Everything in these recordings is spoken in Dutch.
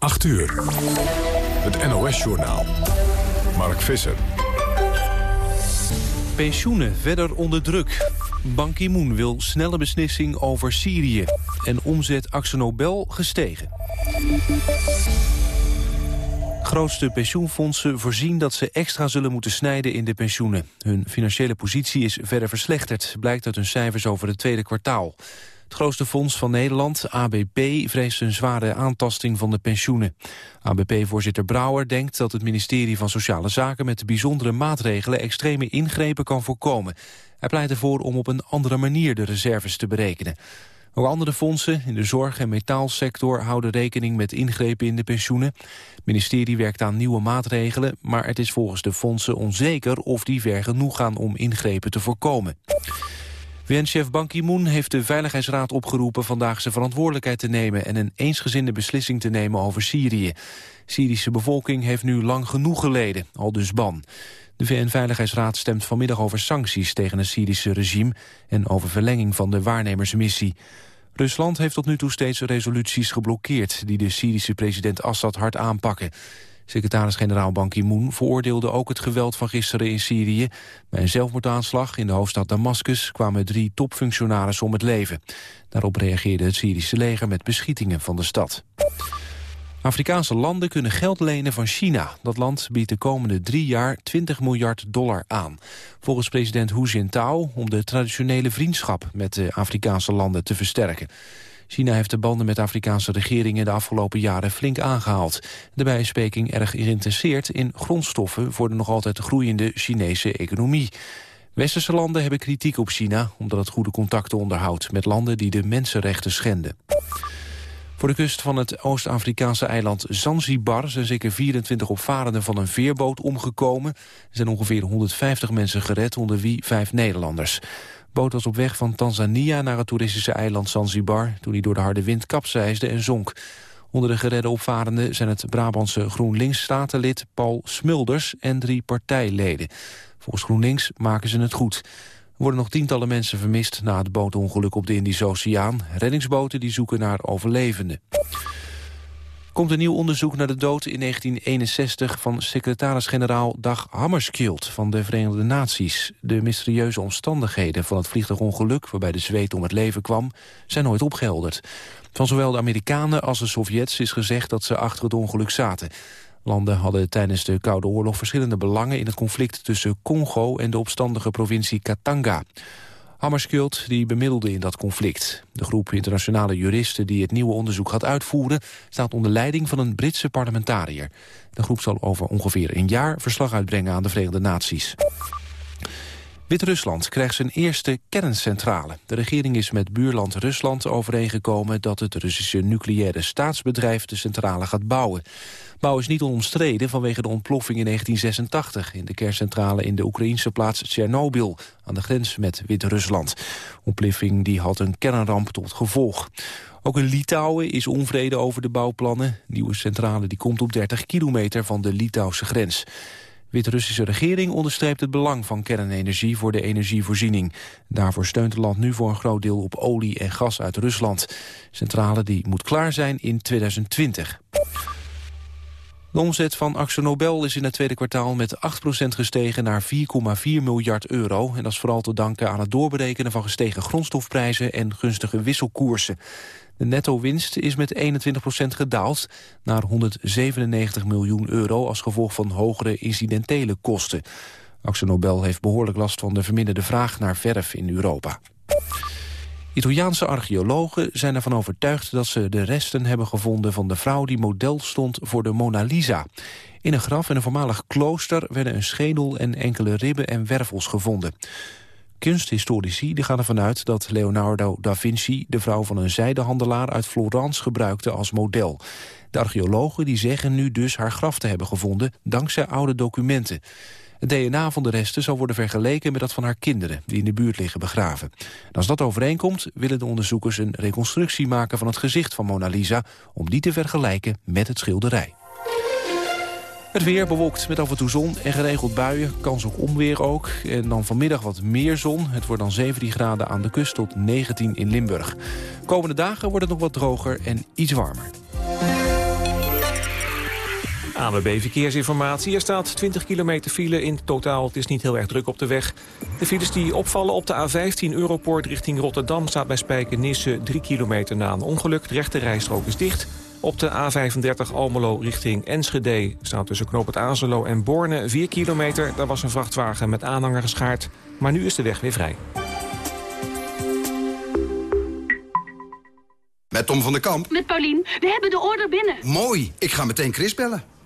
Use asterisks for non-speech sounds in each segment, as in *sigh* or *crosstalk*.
8 uur. Het NOS-journaal. Mark Visser. Pensioenen verder onder druk. Ban Ki-moon wil snelle beslissing over Syrië. En omzet Axonobel gestegen. Grootste pensioenfondsen voorzien dat ze extra zullen moeten snijden in de pensioenen. Hun financiële positie is verder verslechterd, blijkt uit hun cijfers over het tweede kwartaal. Het grootste fonds van Nederland, ABP, vreest een zware aantasting van de pensioenen. ABP-voorzitter Brouwer denkt dat het ministerie van Sociale Zaken met bijzondere maatregelen extreme ingrepen kan voorkomen. Hij pleit ervoor om op een andere manier de reserves te berekenen. Ook andere fondsen in de zorg- en metaalsector houden rekening met ingrepen in de pensioenen. Het ministerie werkt aan nieuwe maatregelen, maar het is volgens de fondsen onzeker of die ver genoeg gaan om ingrepen te voorkomen. VN-chef Ban Ki-moon heeft de Veiligheidsraad opgeroepen vandaag zijn verantwoordelijkheid te nemen en een eensgezinde beslissing te nemen over Syrië. Syrische bevolking heeft nu lang genoeg geleden, al dus Ban. De VN-veiligheidsraad stemt vanmiddag over sancties tegen het Syrische regime en over verlenging van de waarnemersmissie. Rusland heeft tot nu toe steeds resoluties geblokkeerd die de Syrische president Assad hard aanpakken. Secretaris-generaal Ban Ki-moon veroordeelde ook het geweld van gisteren in Syrië. Bij een zelfmoordaanslag in de hoofdstad Damascus kwamen drie topfunctionarissen om het leven. Daarop reageerde het Syrische leger met beschietingen van de stad. Afrikaanse landen kunnen geld lenen van China. Dat land biedt de komende drie jaar 20 miljard dollar aan. Volgens president Hu Jintao om de traditionele vriendschap met de Afrikaanse landen te versterken. China heeft de banden met Afrikaanse regeringen de afgelopen jaren flink aangehaald. Daarbij is Peking erg geïnteresseerd in grondstoffen voor de nog altijd groeiende Chinese economie. Westerse landen hebben kritiek op China omdat het goede contacten onderhoudt met landen die de mensenrechten schenden. Voor de kust van het Oost-Afrikaanse eiland Zanzibar zijn zeker 24 opvarenden van een veerboot omgekomen. Er zijn ongeveer 150 mensen gered, onder wie vijf Nederlanders. Boot was op weg van Tanzania naar het toeristische eiland Zanzibar... toen hij door de harde wind kapseisde en zonk. Onder de geredde opvarenden zijn het Brabantse GroenLinks-statenlid Paul Smulders en drie partijleden. Volgens GroenLinks maken ze het goed. Er worden nog tientallen mensen vermist na het bootongeluk op de Indische Oceaan. Reddingsboten die zoeken naar overlevenden. Komt een nieuw onderzoek naar de dood in 1961 van secretaris-generaal Dag Hammarskjöld van de Verenigde Naties. De mysterieuze omstandigheden van het vliegtuigongeluk waarbij de zweet om het leven kwam zijn nooit opgehelderd. Van zowel de Amerikanen als de Sovjets is gezegd dat ze achter het ongeluk zaten. Landen hadden tijdens de Koude Oorlog verschillende belangen in het conflict tussen Congo en de opstandige provincie Katanga. Hammarskjöld die bemiddelde in dat conflict. De groep internationale juristen die het nieuwe onderzoek gaat uitvoeren... staat onder leiding van een Britse parlementariër. De groep zal over ongeveer een jaar verslag uitbrengen aan de Verenigde Naties. Wit-Rusland krijgt zijn eerste kerncentrale. De regering is met buurland Rusland overeengekomen... dat het Russische nucleaire staatsbedrijf de centrale gaat bouwen. Bouw is niet onomstreden vanwege de ontploffing in 1986... in de kerncentrale in de Oekraïnse plaats Tsjernobyl... aan de grens met Wit-Rusland. Ontploffing die had een kernramp tot gevolg. Ook in Litouwen is onvrede over de bouwplannen. nieuwe centrale die komt op 30 kilometer van de Litouwse grens. Wit-Russische regering onderstreept het belang van kernenergie voor de energievoorziening. Daarvoor steunt het land nu voor een groot deel op olie en gas uit Rusland. Centrale die moet klaar zijn in 2020. De omzet van Axonobel is in het tweede kwartaal met 8% gestegen naar 4,4 miljard euro. En dat is vooral te danken aan het doorberekenen van gestegen grondstofprijzen en gunstige wisselkoersen. De netto-winst is met 21% gedaald naar 197 miljoen euro... als gevolg van hogere incidentele kosten. Axonobel heeft behoorlijk last van de verminderde vraag naar verf in Europa. Italiaanse archeologen zijn ervan overtuigd dat ze de resten hebben gevonden van de vrouw die model stond voor de Mona Lisa. In een graf in een voormalig klooster werden een schedel en enkele ribben en wervels gevonden. Kunsthistorici gaan ervan uit dat Leonardo da Vinci... de vrouw van een zijdehandelaar uit Florence gebruikte als model. De archeologen die zeggen nu dus haar graf te hebben gevonden... dankzij oude documenten. Het DNA van de resten zal worden vergeleken met dat van haar kinderen... die in de buurt liggen begraven. En als dat overeenkomt willen de onderzoekers een reconstructie maken... van het gezicht van Mona Lisa... om die te vergelijken met het schilderij. Het weer bewolkt met af en toe zon en geregeld buien. Kans op onweer ook. En dan vanmiddag wat meer zon. Het wordt dan 17 graden aan de kust tot 19 in Limburg. Komende dagen wordt het nog wat droger en iets warmer. ANWB Verkeersinformatie. Er staat 20 kilometer file in totaal. Het is niet heel erg druk op de weg. De files die opvallen op de A15 Europoort richting Rotterdam... staat bij Spijkenisse 3 kilometer na een ongeluk. De rechte rijstrook is dicht. Op de A35 Almelo richting Enschede staat tussen Knoop het Azelo en Borne 4 kilometer. Daar was een vrachtwagen met aanhanger geschaard. Maar nu is de weg weer vrij. Met Tom van der Kamp. Met Paulien. We hebben de order binnen. Mooi. Ik ga meteen Chris bellen.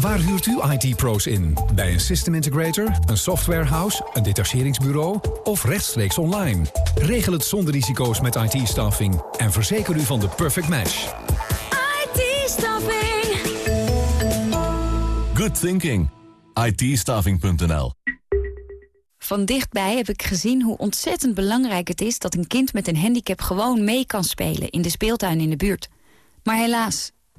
Waar huurt u IT-pro's in? Bij een system integrator, een softwarehouse, een detacheringsbureau of rechtstreeks online? Regel het zonder risico's met IT-staffing en verzeker u van de perfect match. IT-staffing. Good thinking. IT-staffing.nl Van dichtbij heb ik gezien hoe ontzettend belangrijk het is... dat een kind met een handicap gewoon mee kan spelen in de speeltuin in de buurt. Maar helaas,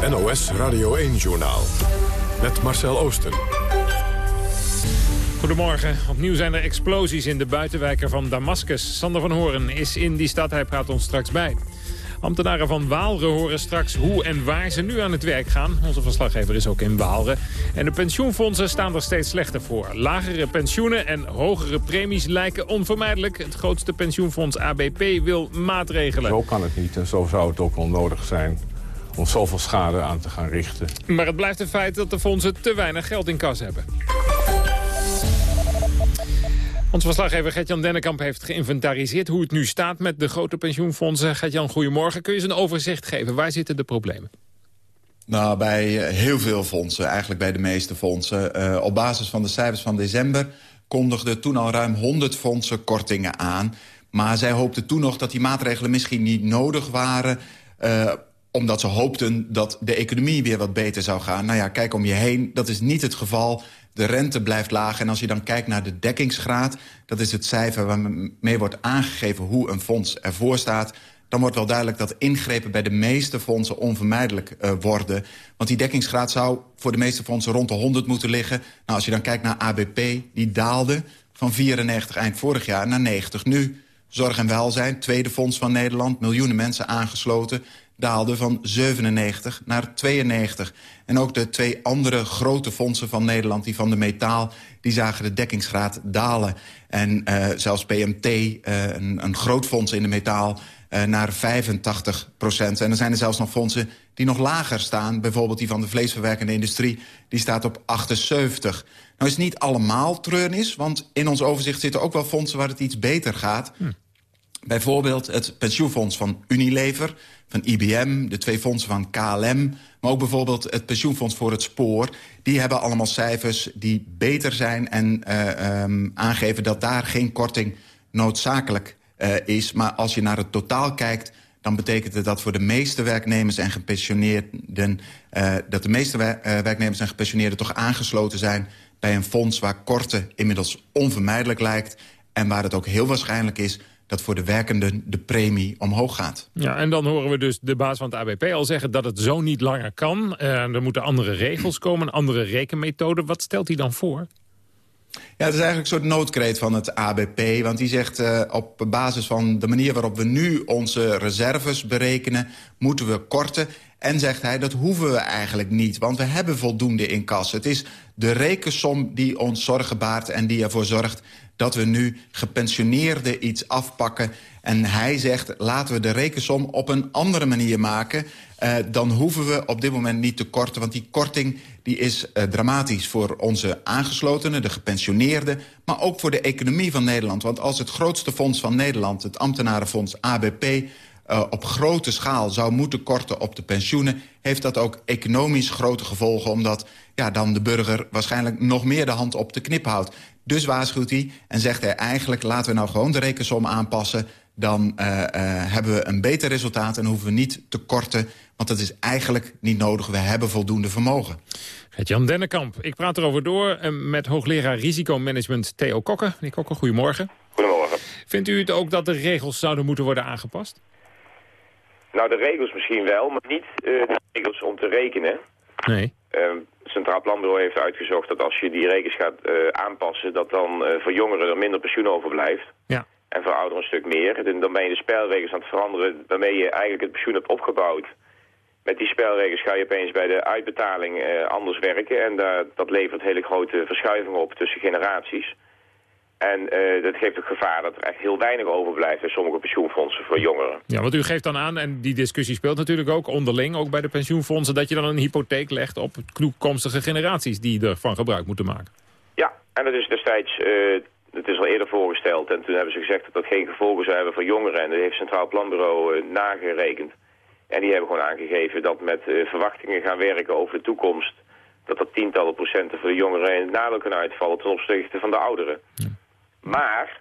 Het NOS Radio 1-journaal. Met Marcel Oosten. Goedemorgen. Opnieuw zijn er explosies in de buitenwijker van Damascus. Sander van Horen is in die stad. Hij praat ons straks bij. Ambtenaren van Waalre horen straks hoe en waar ze nu aan het werk gaan. Onze verslaggever is ook in Waalre. En de pensioenfondsen staan er steeds slechter voor. Lagere pensioenen en hogere premies lijken onvermijdelijk. Het grootste pensioenfonds ABP wil maatregelen. Zo kan het niet en zo zou het ook wel nodig zijn om zoveel schade aan te gaan richten. Maar het blijft een feit dat de fondsen te weinig geld in kas hebben. Onze verslaggever Gert-Jan Dennekamp heeft geïnventariseerd hoe het nu staat met de grote pensioenfondsen. Gert-Jan, goedemorgen. Kun je eens een overzicht geven? Waar zitten de problemen? Nou, bij eh, heel veel fondsen, eigenlijk bij de meeste fondsen. Uh, op basis van de cijfers van december kondigden toen al ruim 100 fondsen kortingen aan. Maar zij hoopten toen nog dat die maatregelen misschien niet nodig waren... Uh, omdat ze hoopten dat de economie weer wat beter zou gaan. Nou ja, kijk om je heen, dat is niet het geval. De rente blijft laag en als je dan kijkt naar de dekkingsgraad... dat is het cijfer waarmee wordt aangegeven hoe een fonds ervoor staat... dan wordt wel duidelijk dat ingrepen bij de meeste fondsen onvermijdelijk uh, worden. Want die dekkingsgraad zou voor de meeste fondsen rond de 100 moeten liggen. Nou, als je dan kijkt naar ABP, die daalde van 94 eind vorig jaar naar 90 nu. Zorg en welzijn, tweede fonds van Nederland, miljoenen mensen aangesloten daalde van 97 naar 92. En ook de twee andere grote fondsen van Nederland, die van de metaal... die zagen de dekkingsgraad dalen. En uh, zelfs PMT, uh, een, een, groot fonds in de metaal, uh, naar 85 procent. En er zijn er zelfs nog fondsen die nog lager staan. Bijvoorbeeld die van de vleesverwerkende industrie, die staat op 78. Nou is niet allemaal treurnis, want in ons overzicht zitten ook wel fondsen... waar het iets beter gaat... Hm. Bijvoorbeeld het pensioenfonds van Unilever, van IBM... de twee fondsen van KLM, maar ook bijvoorbeeld het pensioenfonds voor het spoor. Die hebben allemaal cijfers die beter zijn en uh, um, aangeven... dat daar geen korting noodzakelijk uh, is. Maar als je naar het totaal kijkt dan betekent het dat voor de meeste werknemers en gepensioneerden... Uh, dat de meeste wer werknemers en gepensioneerden toch aangesloten zijn... bij een fonds waar korten inmiddels onvermijdelijk lijkt... en waar het ook heel waarschijnlijk is dat voor de werkenden de premie omhoog gaat. Ja, en dan horen we dus de baas van het ABP al zeggen dat het zo niet langer kan. Uh, er moeten andere regels komen, een andere rekenmethode. Wat stelt hij dan voor? Ja, het is eigenlijk een soort noodkreet van het ABP. Want die zegt uh, op basis van de manier waarop we nu onze reserves berekenen... moeten we korten. En zegt hij, dat hoeven we eigenlijk niet, want we hebben voldoende in kas. Het is de rekensom die ons zorgen baart en die ervoor zorgt dat we nu gepensioneerden iets afpakken. En hij zegt, laten we de rekensom op een andere manier maken. Uh, dan hoeven we op dit moment niet te korten. Want die korting die is uh, dramatisch voor onze aangeslotenen, de gepensioneerden... maar ook voor de economie van Nederland. Want als het grootste fonds van Nederland, het ambtenarenfonds ABP... Uh, op grote schaal zou moeten korten op de pensioenen... heeft dat ook economisch grote gevolgen... omdat ja, dan de burger waarschijnlijk nog meer de hand op de knip houdt. Dus waarschuwt hij en zegt hij eigenlijk... laten we nou gewoon de rekensom aanpassen... dan uh, uh, hebben we een beter resultaat en hoeven we niet te korten... want dat is eigenlijk niet nodig. We hebben voldoende vermogen. Jan Dennekamp, ik praat erover door met hoogleraar risicomanagement Theo Kokken. Meneer Kokken, goedemorgen. Goedemorgen. Vindt u het ook dat de regels zouden moeten worden aangepast? Nou, de regels misschien wel, maar niet uh, de regels om te rekenen. Nee. Uh, het Centraal Planbureau heeft uitgezocht dat als je die regels gaat uh, aanpassen... dat dan uh, voor jongeren er minder pensioen overblijft. Ja. En voor ouderen een stuk meer. En dan ben je de spelregels aan het veranderen waarmee je eigenlijk het pensioen hebt opgebouwd. Met die spelregels ga je opeens bij de uitbetaling anders werken. En dat levert hele grote verschuivingen op tussen generaties. En uh, dat geeft het gevaar dat er echt heel weinig overblijft in sommige pensioenfondsen voor jongeren. Ja, want u geeft dan aan, en die discussie speelt natuurlijk ook onderling, ook bij de pensioenfondsen, dat je dan een hypotheek legt op toekomstige generaties die ervan gebruik moeten maken. Ja, en dat is destijds, uh, het is al eerder voorgesteld en toen hebben ze gezegd dat dat geen gevolgen zou hebben voor jongeren. En dat heeft het Centraal Planbureau uh, nagerekend. En die hebben gewoon aangegeven dat met verwachtingen gaan werken over de toekomst, dat er tientallen procenten voor de jongeren in het nadeel kunnen uitvallen ten opzichte van de ouderen. Ja. Maar,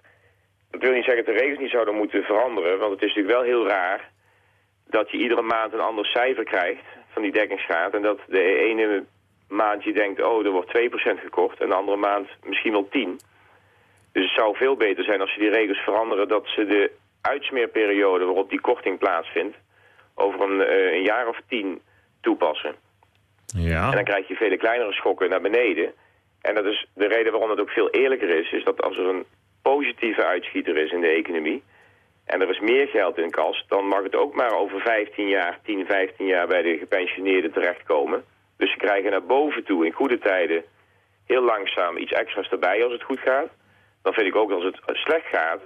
dat wil niet zeggen dat de regels niet zouden moeten veranderen. Want het is natuurlijk wel heel raar dat je iedere maand een ander cijfer krijgt van die dekkingsgraad. En dat de ene maand je denkt, oh, er wordt 2% gekort. En de andere maand misschien wel 10. Dus het zou veel beter zijn als ze die regels veranderen... dat ze de uitsmeerperiode waarop die korting plaatsvindt... over een, uh, een jaar of tien toepassen. Ja. En dan krijg je vele kleinere schokken naar beneden... En dat is de reden waarom het ook veel eerlijker is, is dat als er een positieve uitschieter is in de economie, en er is meer geld in kas, dan mag het ook maar over 15 jaar, 10, 15 jaar bij de gepensioneerden terechtkomen. Dus ze krijgen naar boven toe in goede tijden heel langzaam iets extra's erbij als het goed gaat. Dan vind ik ook als het slecht gaat,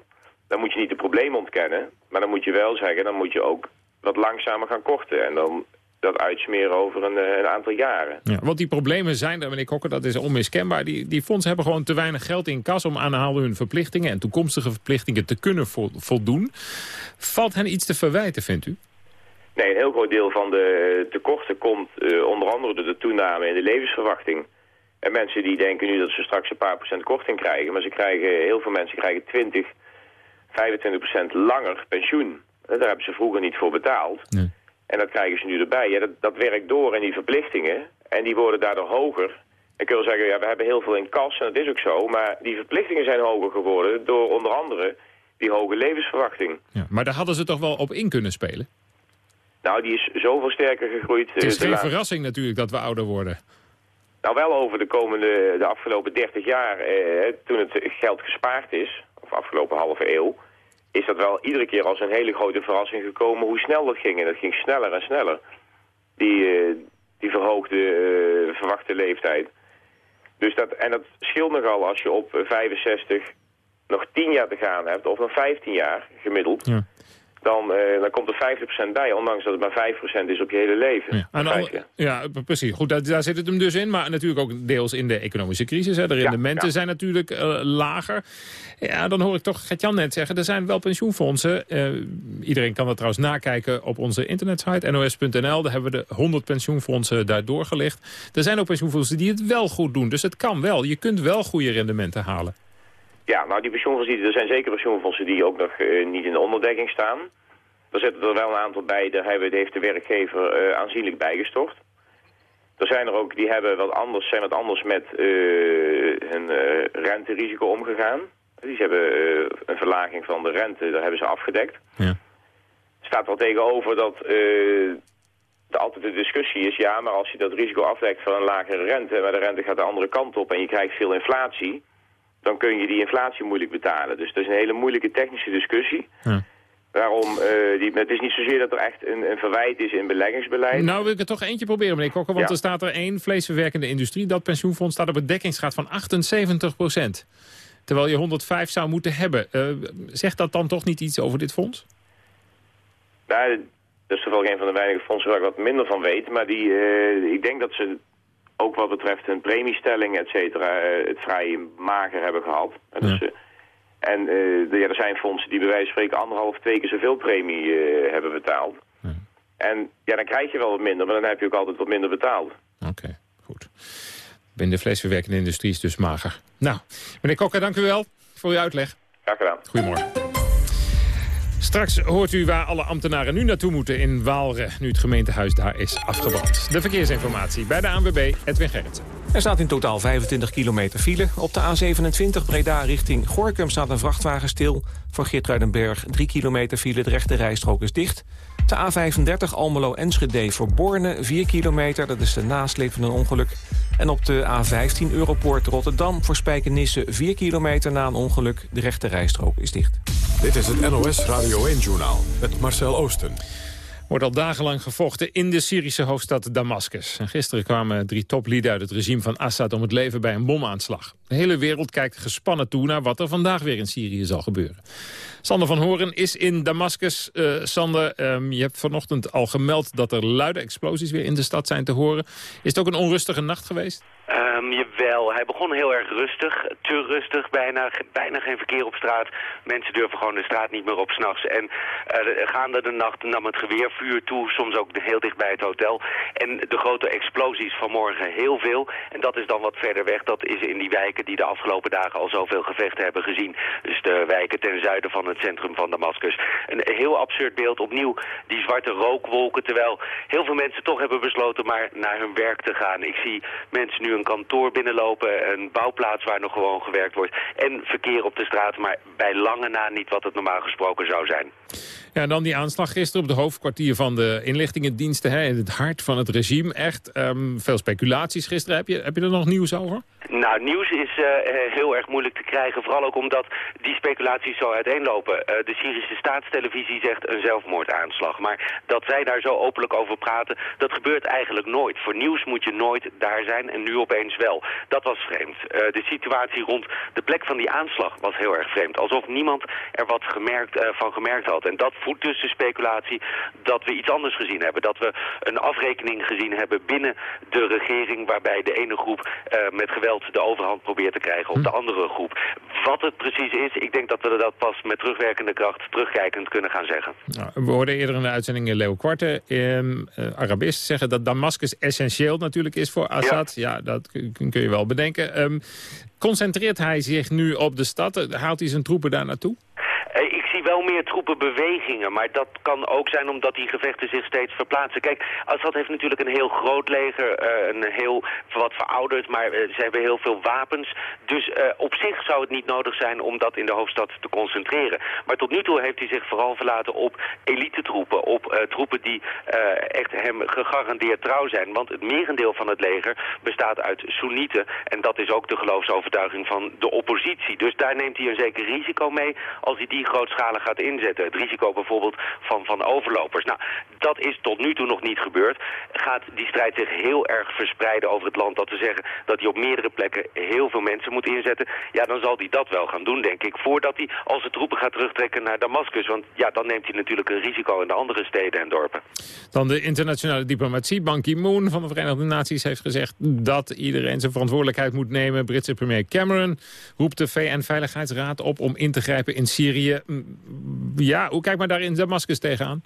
dan moet je niet de problemen ontkennen, maar dan moet je wel zeggen, dan moet je ook wat langzamer gaan korten. En dan dat uitsmeren over een, een, aantal jaren. Ja, want die problemen zijn er, meneer Kokker, dat is onmiskenbaar. Die, die fondsen hebben gewoon te weinig geld in kas... om aan hun verplichtingen en toekomstige verplichtingen te kunnen voldoen. Valt hen iets te verwijten, vindt u? Nee, een heel groot deel van de tekorten komt uh, onder andere door de toename in de levensverwachting. En mensen die denken nu dat ze straks een paar procent korting krijgen... maar ze krijgen, heel veel mensen krijgen 20, 25 procent langer pensioen. Daar hebben ze vroeger niet voor betaald. Nee. En dat krijgen ze nu erbij. Ja, dat, dat werkt door in die verplichtingen. En die worden daardoor hoger. Dan kun je zeggen, ja, we hebben heel veel in kas. En dat is ook zo. Maar die verplichtingen zijn hoger geworden door onder andere die hoge levensverwachting. Ja, maar daar hadden ze toch wel op in kunnen spelen? Nou, die is zoveel sterker gegroeid. Het is geen verrassing natuurlijk dat we ouder worden. Nou, wel over de komende, de afgelopen 30 jaar, eh, toen het geld gespaard is, of afgelopen halve eeuw, is dat wel iedere keer als een hele grote verrassing gekomen hoe snel dat ging. En dat ging sneller en sneller. Die, uh, die verhoogde uh, verwachte leeftijd. Dus dat, en dat scheelt nogal als je op 65 nog 10 jaar te gaan hebt, of nog 15 jaar gemiddeld. Ja. Dan, uh, dan komt er 50% bij, ondanks dat het maar 5% is op je hele leven. Ja, al, ja precies. Goed, daar, daar, zit het hem dus in. Maar natuurlijk ook deels in de economische crisis. Hè. De rendementen ja. zijn natuurlijk uh, lager. Ja, dan hoor ik toch Gert-Jan net zeggen, er zijn wel pensioenfondsen. Uh, iedereen kan dat trouwens nakijken op onze internetsite, nos.nl. Daar hebben we de 100 pensioenfondsen daar doorgelicht. Er zijn ook pensioenfondsen die het wel goed doen. Dus het kan wel. Je kunt wel goede rendementen halen. Ja, nou die pensioenfondsen, er zijn zeker pensioenfondsen die ook nog uh, niet in de onderdekking staan. Er zitten er wel een aantal bij, daar heeft de werkgever uh, aanzienlijk bijgestort. Er zijn er ook die hebben wat anders, zijn wat anders met uh, hun renterisico omgegaan. Die hebben een verlaging van de rente, daar hebben ze afgedekt. Ja. Staat wel tegenover dat er altijd de discussie is, ja, maar als je dat risico afdekt van een lagere rente, maar de rente gaat de andere kant op en je krijgt veel inflatie dan kun je die inflatie moeilijk betalen. Dus dat is een hele moeilijke technische discussie. Ja. Daarom, eh, die, het is niet zozeer dat er echt een, een verwijt is in beleggingsbeleid. Nou wil ik het toch eentje proberen, meneer Kokker. Want Ja. er staat er één vleesverwerkende industrie. Dat pensioenfonds staat op een dekkingsgraad van 78 procent. Terwijl je 105 zou moeten hebben. Eh, zegt dat dan toch niet iets over dit fonds? Nou, dat is toevallig een van de weinige fondsen waar ik wat minder van weet. Maar die, eh, ik denk dat ze ook wat betreft hun premiestelling, et cetera, eh, het vrij mager hebben gehad. En Dus, eh, en eh, ja, er zijn fondsen die bij wijze van spreken anderhalf, twee keer zoveel premie hebben betaald. En ja, dan krijg je wel wat minder, maar dan heb je ook altijd wat minder betaald. Binnen de vleesverwerkende industrie is dus mager. Nou, meneer Kokker, dank u wel voor uw uitleg. Graag gedaan. Goedemorgen. Straks hoort u waar alle ambtenaren nu naartoe moeten in Waalre... nu het gemeentehuis daar is afgebrand. De verkeersinformatie bij de ANWB, Edwin Gerritsen. Er staat in totaal 25 kilometer file. Op de A27 Breda richting Gorkum staat een vrachtwagen stil. Voor Geertruidenberg 3 kilometer file, de rechte rijstrook is dicht. De A35 Almelo-Enschede voor Borne 4 kilometer, dat is de nasleep van een ongeluk. En op de A15 Europoort Rotterdam voor Spijkenisse 4 kilometer na een ongeluk. De rechte rijstrook is dicht. Dit is het NOS Radio 1-journaal met Marcel Oosten. wordt al dagenlang gevochten in de Syrische hoofdstad Damascus. En gisteren kwamen drie toplieden uit het regime van Assad om het leven bij een bomaanslag. De hele wereld kijkt gespannen toe naar wat er vandaag weer in Syrië zal gebeuren. Sander van Horen is in Damascus. Eh, Sander, ehm, je hebt vanochtend al gemeld dat er luide explosies weer in de stad zijn te horen. Is het ook een onrustige nacht geweest? Ehm, jawel, hij begon heel erg rustig. Te rustig, bijna, bijna geen verkeer op straat. Mensen durven gewoon de straat niet meer op s'nachts. En de- gaande de nacht nam het geweervuur toe, soms ook heel dicht bij het hotel. En de grote explosies vanmorgen heel veel. En dat is dan wat verder weg. Dat is in die wijken die de afgelopen dagen al zoveel gevechten hebben gezien. Dus de wijken ten zuiden van het centrum van Damascus. Een heel absurd beeld. Opnieuw die zwarte rookwolken. Terwijl heel veel mensen toch hebben besloten maar naar hun werk te gaan. Ik zie mensen nu een kantoor binnenlopen. Een bouwplaats waar nog gewoon gewerkt wordt. En verkeer op de straat. Maar bij lange na niet wat het normaal gesproken zou zijn. Ja, en dan die aanslag gisteren op de hoofdkwartier van de inlichtingendiensten. Hè, in het hart van het regime. Echt ehm, veel speculaties gisteren. Heb je, heb je er nog nieuws over? Nou, nieuws is eh, eh, heel erg moeilijk te krijgen. Vooral ook omdat die speculaties zo uiteenlopen. Eh, de Syrische staatstelevisie zegt een zelfmoordaanslag. Maar dat zij daar zo openlijk over praten, dat gebeurt eigenlijk nooit. Voor nieuws moet je nooit daar zijn en nu opeens wel. Dat was vreemd. De situatie rond de plek van die aanslag was heel erg vreemd. Alsof niemand er wat gemerkt, van gemerkt had. En dat voedt dus de speculatie dat we iets anders gezien hebben. Dat we een afrekening gezien hebben binnen de regering... waarbij de ene groep met geweld de overhand probeert te krijgen op de andere groep. Wat het precies is, ik denk dat we dat pas met terugwerkende kracht terugkijkend kunnen gaan zeggen. Nou, we hoorden eerder in de uitzending eh, Leo Kwarte, ehm, eh, Arabist, zeggen dat Damascus essentieel natuurlijk is voor Assad. Ja, dat kun je wel bedenken. Ehm, concentreert hij zich nu op de stad? Haalt hij zijn troepen daar naartoe? Troepenbewegingen, maar dat kan ook zijn omdat die gevechten zich steeds verplaatsen. Kijk, Assad heeft natuurlijk een heel groot leger, eh, een heel wat verouderd, maar eh, ze hebben heel veel wapens. Dus eh, op zich zou het niet nodig zijn om dat in de hoofdstad te concentreren. Maar tot nu toe heeft hij zich vooral verlaten op elite-troepen, op eh, troepen die echt hem gegarandeerd trouw zijn. Want het merendeel van het leger bestaat uit Soenieten en dat is ook de geloofsovertuiging van de oppositie. Dus daar neemt hij een zeker risico mee als hij die grootschalig gaat Het risico bijvoorbeeld van, van overlopers. Nou, dat is tot nu toe nog niet gebeurd. Gaat die strijd zich heel erg verspreiden over het land, dat te zeggen dat hij op meerdere plekken heel veel mensen moet inzetten, ja, dan zal hij dat wel gaan doen, denk ik, voordat hij als zijn troepen gaat terugtrekken naar Damascus. Want ja, dan neemt hij natuurlijk een risico in de andere steden en dorpen. Dan de internationale diplomatie. Ban Ki-moon van de Verenigde Naties heeft gezegd dat iedereen zijn verantwoordelijkheid moet nemen. Britse premier Cameron roept de VN-veiligheidsraad op om in te grijpen in Syrië. Ja, hoe kijkt men daar in Damascus tegenaan?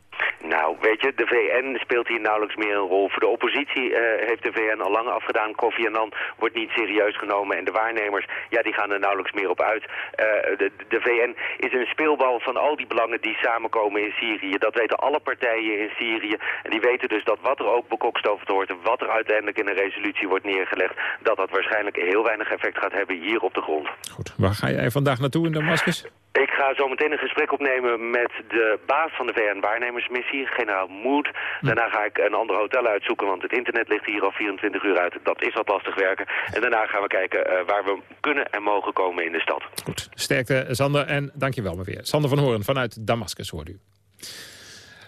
Nou, weet je, de VN speelt hier nauwelijks meer een rol. Voor de oppositie eh, heeft de VN al lang afgedaan. Kofi Annan wordt niet serieus genomen en de waarnemers, ja, die gaan er nauwelijks meer op uit. Eh, de, de VN is een speelbal van al die belangen die samenkomen in Syrië. Dat weten alle partijen in Syrië. En die weten dus dat wat er ook bekokstoofd wordt en wat er uiteindelijk in een resolutie wordt neergelegd, dat dat waarschijnlijk heel weinig effect gaat hebben hier op de grond. Waar ga jij vandaag naartoe in Damascus? Ik ga zo meteen een gesprek opnemen met de baas van de VN-waarnemersmissie, generaal Mood. Daarna ga ik een ander hotel uitzoeken, want het internet ligt hier al 24 uur uit. Dat is wat lastig werken. En daarna gaan we kijken eh, waar we kunnen en mogen komen in de stad. Sterkte, Sander, en dankjewel maar weer. Sander van Horen vanuit Damascus hoorde u.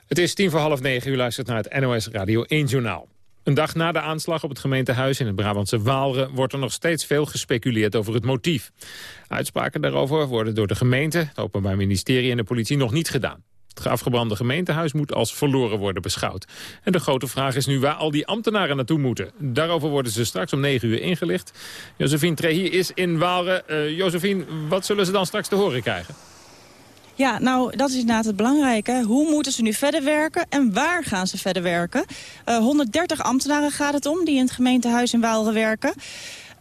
Het is tien voor half negen. U luistert naar het NOS Radio 1 Journaal. Een dag na de aanslag op het gemeentehuis in het Brabantse Waalre... wordt er nog steeds veel gespeculeerd over het motief. Uitspraken daarover worden door de gemeente, het Openbaar Ministerie en de politie nog niet gedaan. Het afgebrande gemeentehuis moet als verloren worden beschouwd. En de grote vraag is nu waar al die ambtenaren naartoe moeten. Daarover worden ze straks om 9 uur ingelicht. Josephine Trehi is in Waalre. Uh, Josephine, wat zullen ze dan straks te horen krijgen? Ja, nou, dat is inderdaad het belangrijke. Hoe moeten ze nu verder werken en waar gaan ze verder werken? Uh, 130 ambtenaren gaat het om die in het gemeentehuis in Waalre werken.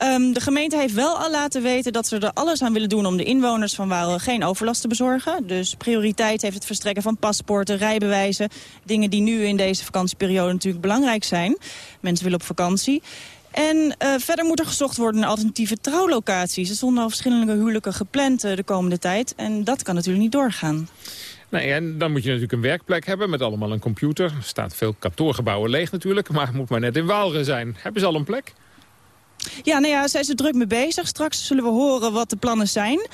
Um, de gemeente heeft wel al laten weten dat ze er alles aan willen doen... om de inwoners van Waalre geen overlast te bezorgen. Dus prioriteit heeft het verstrekken van paspoorten, rijbewijzen. Dingen die nu in deze vakantieperiode natuurlijk belangrijk zijn. Mensen willen op vakantie. En uh, verder moet er gezocht worden naar alternatieve trouwlocaties. Er stonden al verschillende huwelijken gepland uh, de komende tijd. En dat kan natuurlijk niet doorgaan. Nee, en dan moet je natuurlijk een werkplek hebben met allemaal een computer. Er staat veel kantoorgebouwen leeg natuurlijk, maar het moet maar net in Waalre zijn. Hebben ze al een plek? Ja, nou ja, zijn ze druk mee bezig. Straks zullen we horen wat de plannen zijn.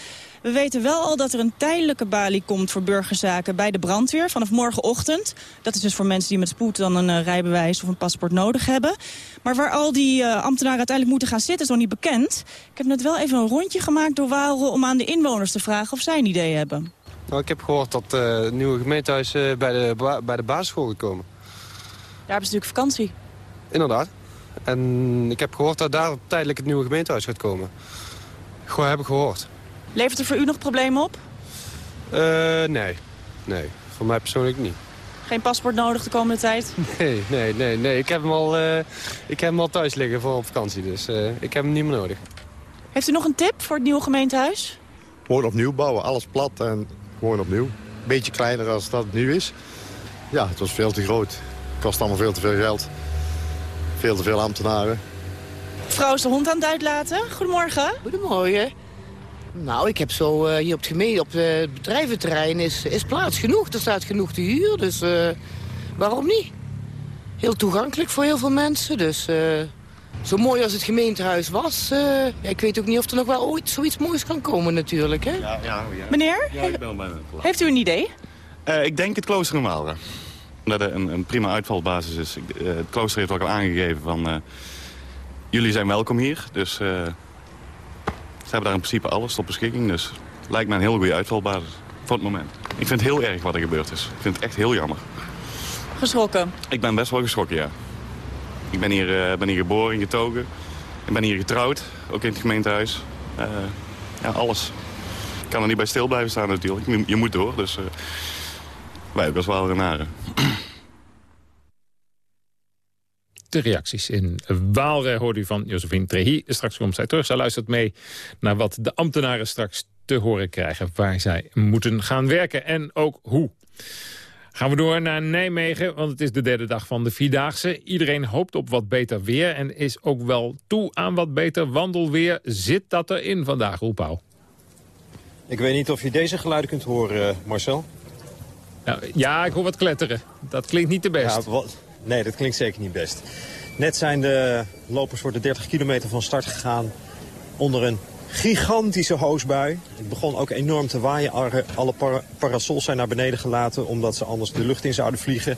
We weten wel al dat er een tijdelijke balie komt voor burgerzaken bij de brandweer vanaf morgenochtend. Dat is dus voor mensen die met spoed dan een uh, rijbewijs of een paspoort nodig hebben. Maar waar al die uh, ambtenaren uiteindelijk moeten gaan zitten is nog niet bekend. Ik heb net wel even een rondje gemaakt door Waalre om aan de inwoners te vragen of zij een idee hebben. Nou, ik heb gehoord dat uh, het nieuwe gemeentehuis bij, de bij de basisschool gekomen. Daar hebben ze natuurlijk vakantie. Inderdaad. En ik heb gehoord dat daar tijdelijk het nieuwe gemeentehuis gaat komen. Gewoon heb ik gehoord. Levert er voor u nog problemen op? Uh, nee. Nee, voor mij persoonlijk niet. Geen paspoort nodig de komende tijd? *laughs* Nee, nee, nee. nee. Ik, heb hem al, uh, ik heb hem al thuis liggen voor op vakantie, dus uh, ik heb hem niet meer nodig. Heeft u nog een tip voor het nieuwe gemeentehuis? Gewoon opnieuw bouwen, alles plat en gewoon opnieuw. Beetje kleiner als dat het nu is. Ja, het was veel te groot. Het kost allemaal veel te veel geld. Veel te veel ambtenaren. Vrouw is de hond aan het uitlaten. Goedemorgen. Goedemorgen. Nou, ik heb zo uh, hier op het gemeente, op het bedrijventerrein is, is plaats genoeg. Er staat genoeg te huur, dus uh, waarom niet? Heel toegankelijk voor heel veel mensen, dus uh, zo mooi als het gemeentehuis was. Ik weet ook niet of er nog wel ooit zoiets moois kan komen natuurlijk, hè? Ja, ja, ja. Meneer? Ja, ik ben bij Heeft u een idee? ik denk het klooster in. Dat het een, een, prima uitvalbasis is. het klooster heeft ook al aangegeven van... jullie zijn welkom hier, dus ze hebben daar in principe alles tot beschikking. Dus het lijkt me een heel goede uitvalbasis voor het moment. Ik vind het heel erg wat er gebeurd is. Ik vind het echt heel jammer. Geschrokken? Ik ben best wel geschrokken, ja. Ik ben hier, ben hier geboren, getogen. Ik ben hier getrouwd, ook in het gemeentehuis. Ja, alles. Ik kan er niet bij stil blijven staan natuurlijk. Je, je moet door, dus wij ook als wel de reacties in Waalre hoorde u van Josephine Trehi. Straks komt zij terug. Zij luistert mee naar wat de ambtenaren straks te horen krijgen... waar zij moeten gaan werken en ook hoe. Gaan we door naar Nijmegen, want het is de derde dag van de Vierdaagse. Iedereen hoopt op wat beter weer en is ook wel toe aan wat beter wandelweer. Zit dat erin vandaag, Roepauw? Ik weet niet of je deze geluiden kunt horen, eh, Marcel. Nou, ja, ik hoor wat kletteren. Dat klinkt niet de best. Ja, wat, Nee, dat klinkt zeker niet best. Net zijn de lopers voor de 30 kilometer van start gegaan onder een gigantische hoosbui. Het begon ook enorm te waaien. Alle parasols zijn naar beneden gelaten omdat ze anders de lucht in zouden vliegen.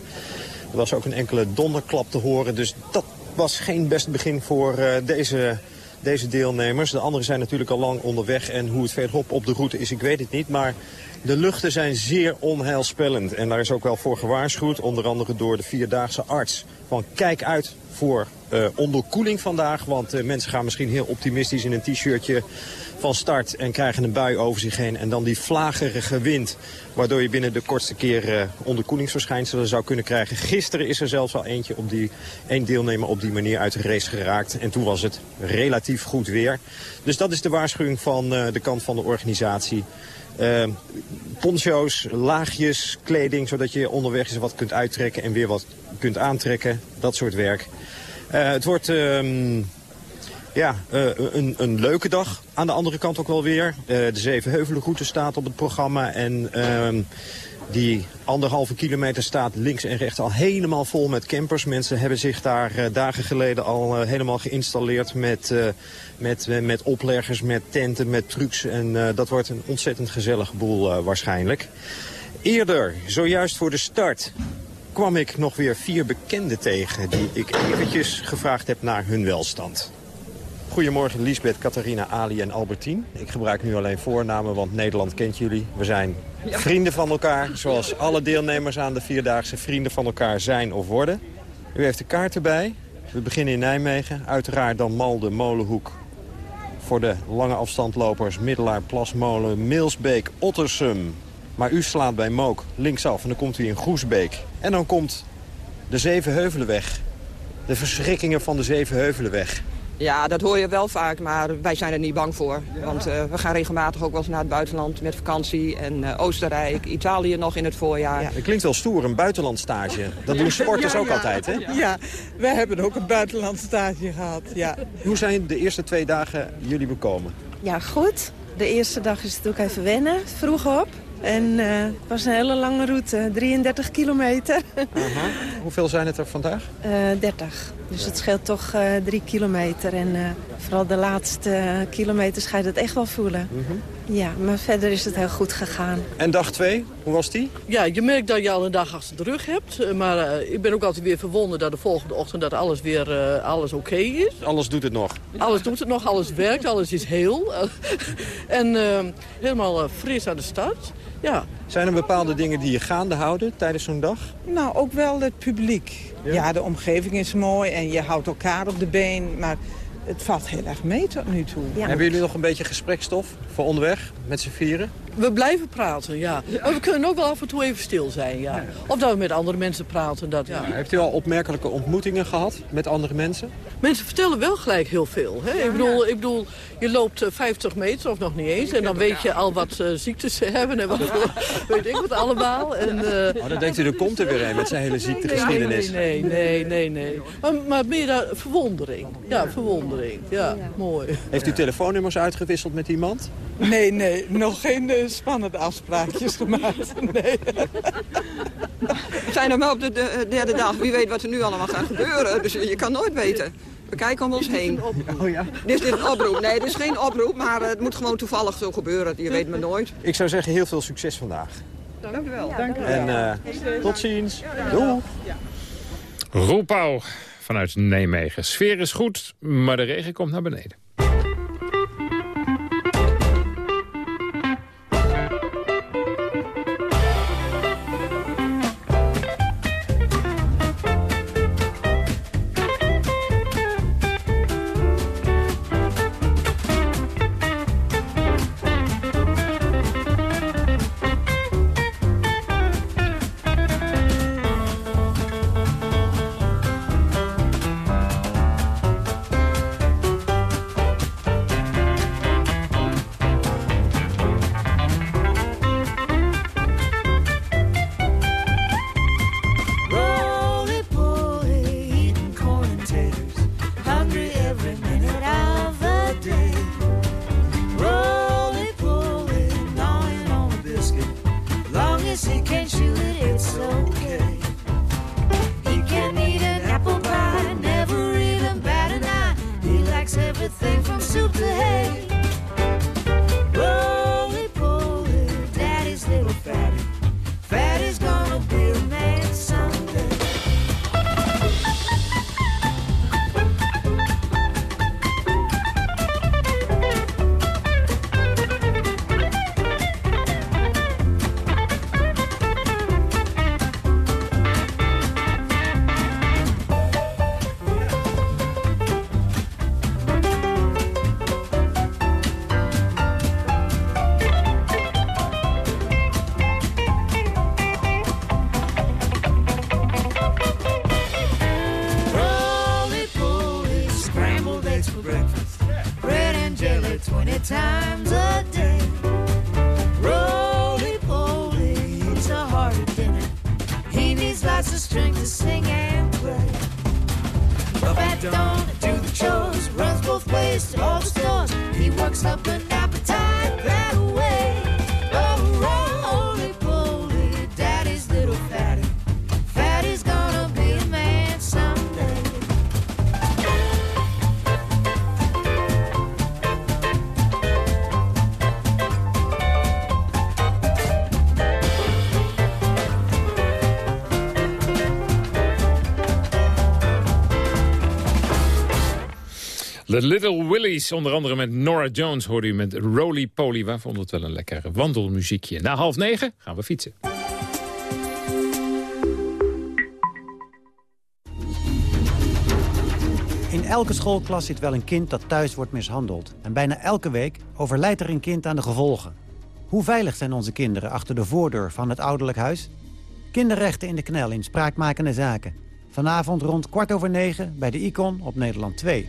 Er was ook een enkele donderklap te horen. Dus dat was geen best begin voor uh, deze, deze deelnemers. De anderen zijn natuurlijk al lang onderweg. En hoe het verderop op de route is, ik weet het niet. Maar de luchten zijn zeer onheilspellend en daar is ook wel voor gewaarschuwd, onder andere door de Vierdaagse arts. Van kijk uit voor uh, onderkoeling vandaag, want uh, mensen gaan misschien heel optimistisch in een t-shirtje van start en krijgen een bui over zich heen. En dan die vlagerige wind, waardoor je binnen de kortste keer uh, onderkoelingsverschijnselen zou kunnen krijgen. Gisteren is er zelfs al eentje op die, één deelnemer op die manier uit de race geraakt. En toen was het relatief goed weer. Dus dat is de waarschuwing van de kant van de organisatie. Uh, poncho's, laagjes, kleding, zodat je onderweg eens wat kunt uittrekken en weer wat kunt aantrekken. Dat soort werk. Uh, het wordt uh, ja, uh, een, een, leuke dag. Aan de andere kant ook wel weer. de Zevenheuvelenroute staat op het programma. En ehm, die anderhalve kilometer staat links en rechts al helemaal vol met campers. Mensen hebben zich daar uh, dagen geleden al uh, helemaal geïnstalleerd met, uh, met, met opleggers, met tenten, met trucks. En dat wordt een ontzettend gezellige boel waarschijnlijk. Eerder, zojuist voor de start, kwam ik nog weer vier bekenden tegen... die ik eventjes gevraagd heb naar hun welstand. Goedemorgen Lisbeth, Catharina, Ali en Albertine. Ik gebruik nu alleen voornamen, want Nederland kent jullie. We zijn vrienden van elkaar, zoals alle deelnemers aan de Vierdaagse vrienden van elkaar zijn of worden. U heeft de kaart erbij. We beginnen in Nijmegen. Uiteraard dan Malden, Molenhoek. Voor de lange afstandlopers Middelaar, Plasmolen, Milsbeek, Ottersum. Maar u slaat bij Mook linksaf en dan komt u in Goesbeek. En dan komt de Zevenheuvelenweg. De verschrikkingen van de Zevenheuvelenweg. Ja, dat hoor je wel vaak, maar wij zijn er niet bang voor. Want uh, we gaan regelmatig ook wel eens naar het buitenland met vakantie. En uh, Oostenrijk, Italië nog in het voorjaar. Ja, dat klinkt wel stoer, een buitenlandstage. Dat doen sporters ja, ja. ook altijd, hè? Ja, wij hebben ook een buitenlandstage gehad, ja. Hoe zijn de eerste twee dagen jullie bekomen? Ja, goed. De eerste dag is het ook even wennen, vroeg op. En uh, het was een hele lange route, 33 kilometer. Aha. Hoeveel zijn het er vandaag? Uh, 30. Dus het scheelt toch uh, drie kilometer. En uh, vooral de laatste kilometers ga je het echt wel voelen. Mm -hmm. Ja, maar verder is het heel goed gegaan. En dag twee, hoe was die? Ja, je merkt dat je al een dag achter de rug hebt. Maar ik ben ook altijd weer verwonderd dat de volgende ochtend dat alles weer alles oké okay is. Alles doet het nog? Alles doet het nog, alles werkt, alles is heel. *laughs* en helemaal fris aan de start. Ja. Zijn er bepaalde dingen die je gaande houden tijdens zo'n dag? Nou, ook wel het publiek. Ja? ja, de omgeving is mooi en je houdt elkaar op de been. Maar het valt heel erg mee tot nu toe. Ja. Hebben jullie nog een beetje gesprekstof voor onderweg met z'n vieren? We blijven praten, ja. Maar we kunnen ook wel af en toe even stil zijn, ja. Of dat we met andere mensen praten. Dat, ja. Heeft u al opmerkelijke ontmoetingen gehad met andere mensen? Mensen vertellen wel gelijk heel veel. Hè? Ik, bedoel, ik bedoel, je loopt 50 meter of nog niet eens. En dan weet je al wat uh, ziektes ze hebben en wat *laughs* weet ik wat allemaal. En, uh, oh, dan denkt u, er komt er weer een met zijn hele ziektegeschiedenis. Nee, nee, nee, nee. nee. Maar, maar meer daar, verwondering. Ja, verwondering. Ja, mooi. Heeft u telefoonnummers uitgewisseld met iemand? Nee, nee, nog geen uh, spannende afspraakjes gemaakt. *laughs* Nee. We zijn nog wel op de, de derde dag. Wie weet wat er nu allemaal gaat gebeuren. Dus je kan nooit weten. We kijken om ons heen. Oh, ja. Dit is een oproep. Nee, dit is geen oproep, maar het moet gewoon toevallig zo gebeuren. Je weet me nooit. Ik zou zeggen, heel veel succes vandaag. Dank u wel. Ja, dank u wel. En uh, tot ziens. Doei. Roepauw vanuit Nijmegen. Sfeer is goed, maar de regen komt naar beneden. De Little Willies, onder andere met Nora Jones, hoorde u met Roly Poly. Wij vonden het wel een lekker wandelmuziekje. Na half negen gaan we fietsen. In elke schoolklas zit wel een kind dat thuis wordt mishandeld. En bijna elke week overlijdt er een kind aan de gevolgen. Hoe veilig zijn onze kinderen achter de voordeur van het ouderlijk huis? Kinderrechten in de knel in spraakmakende zaken. Vanavond rond kwart over negen bij de Icon op Nederland 2.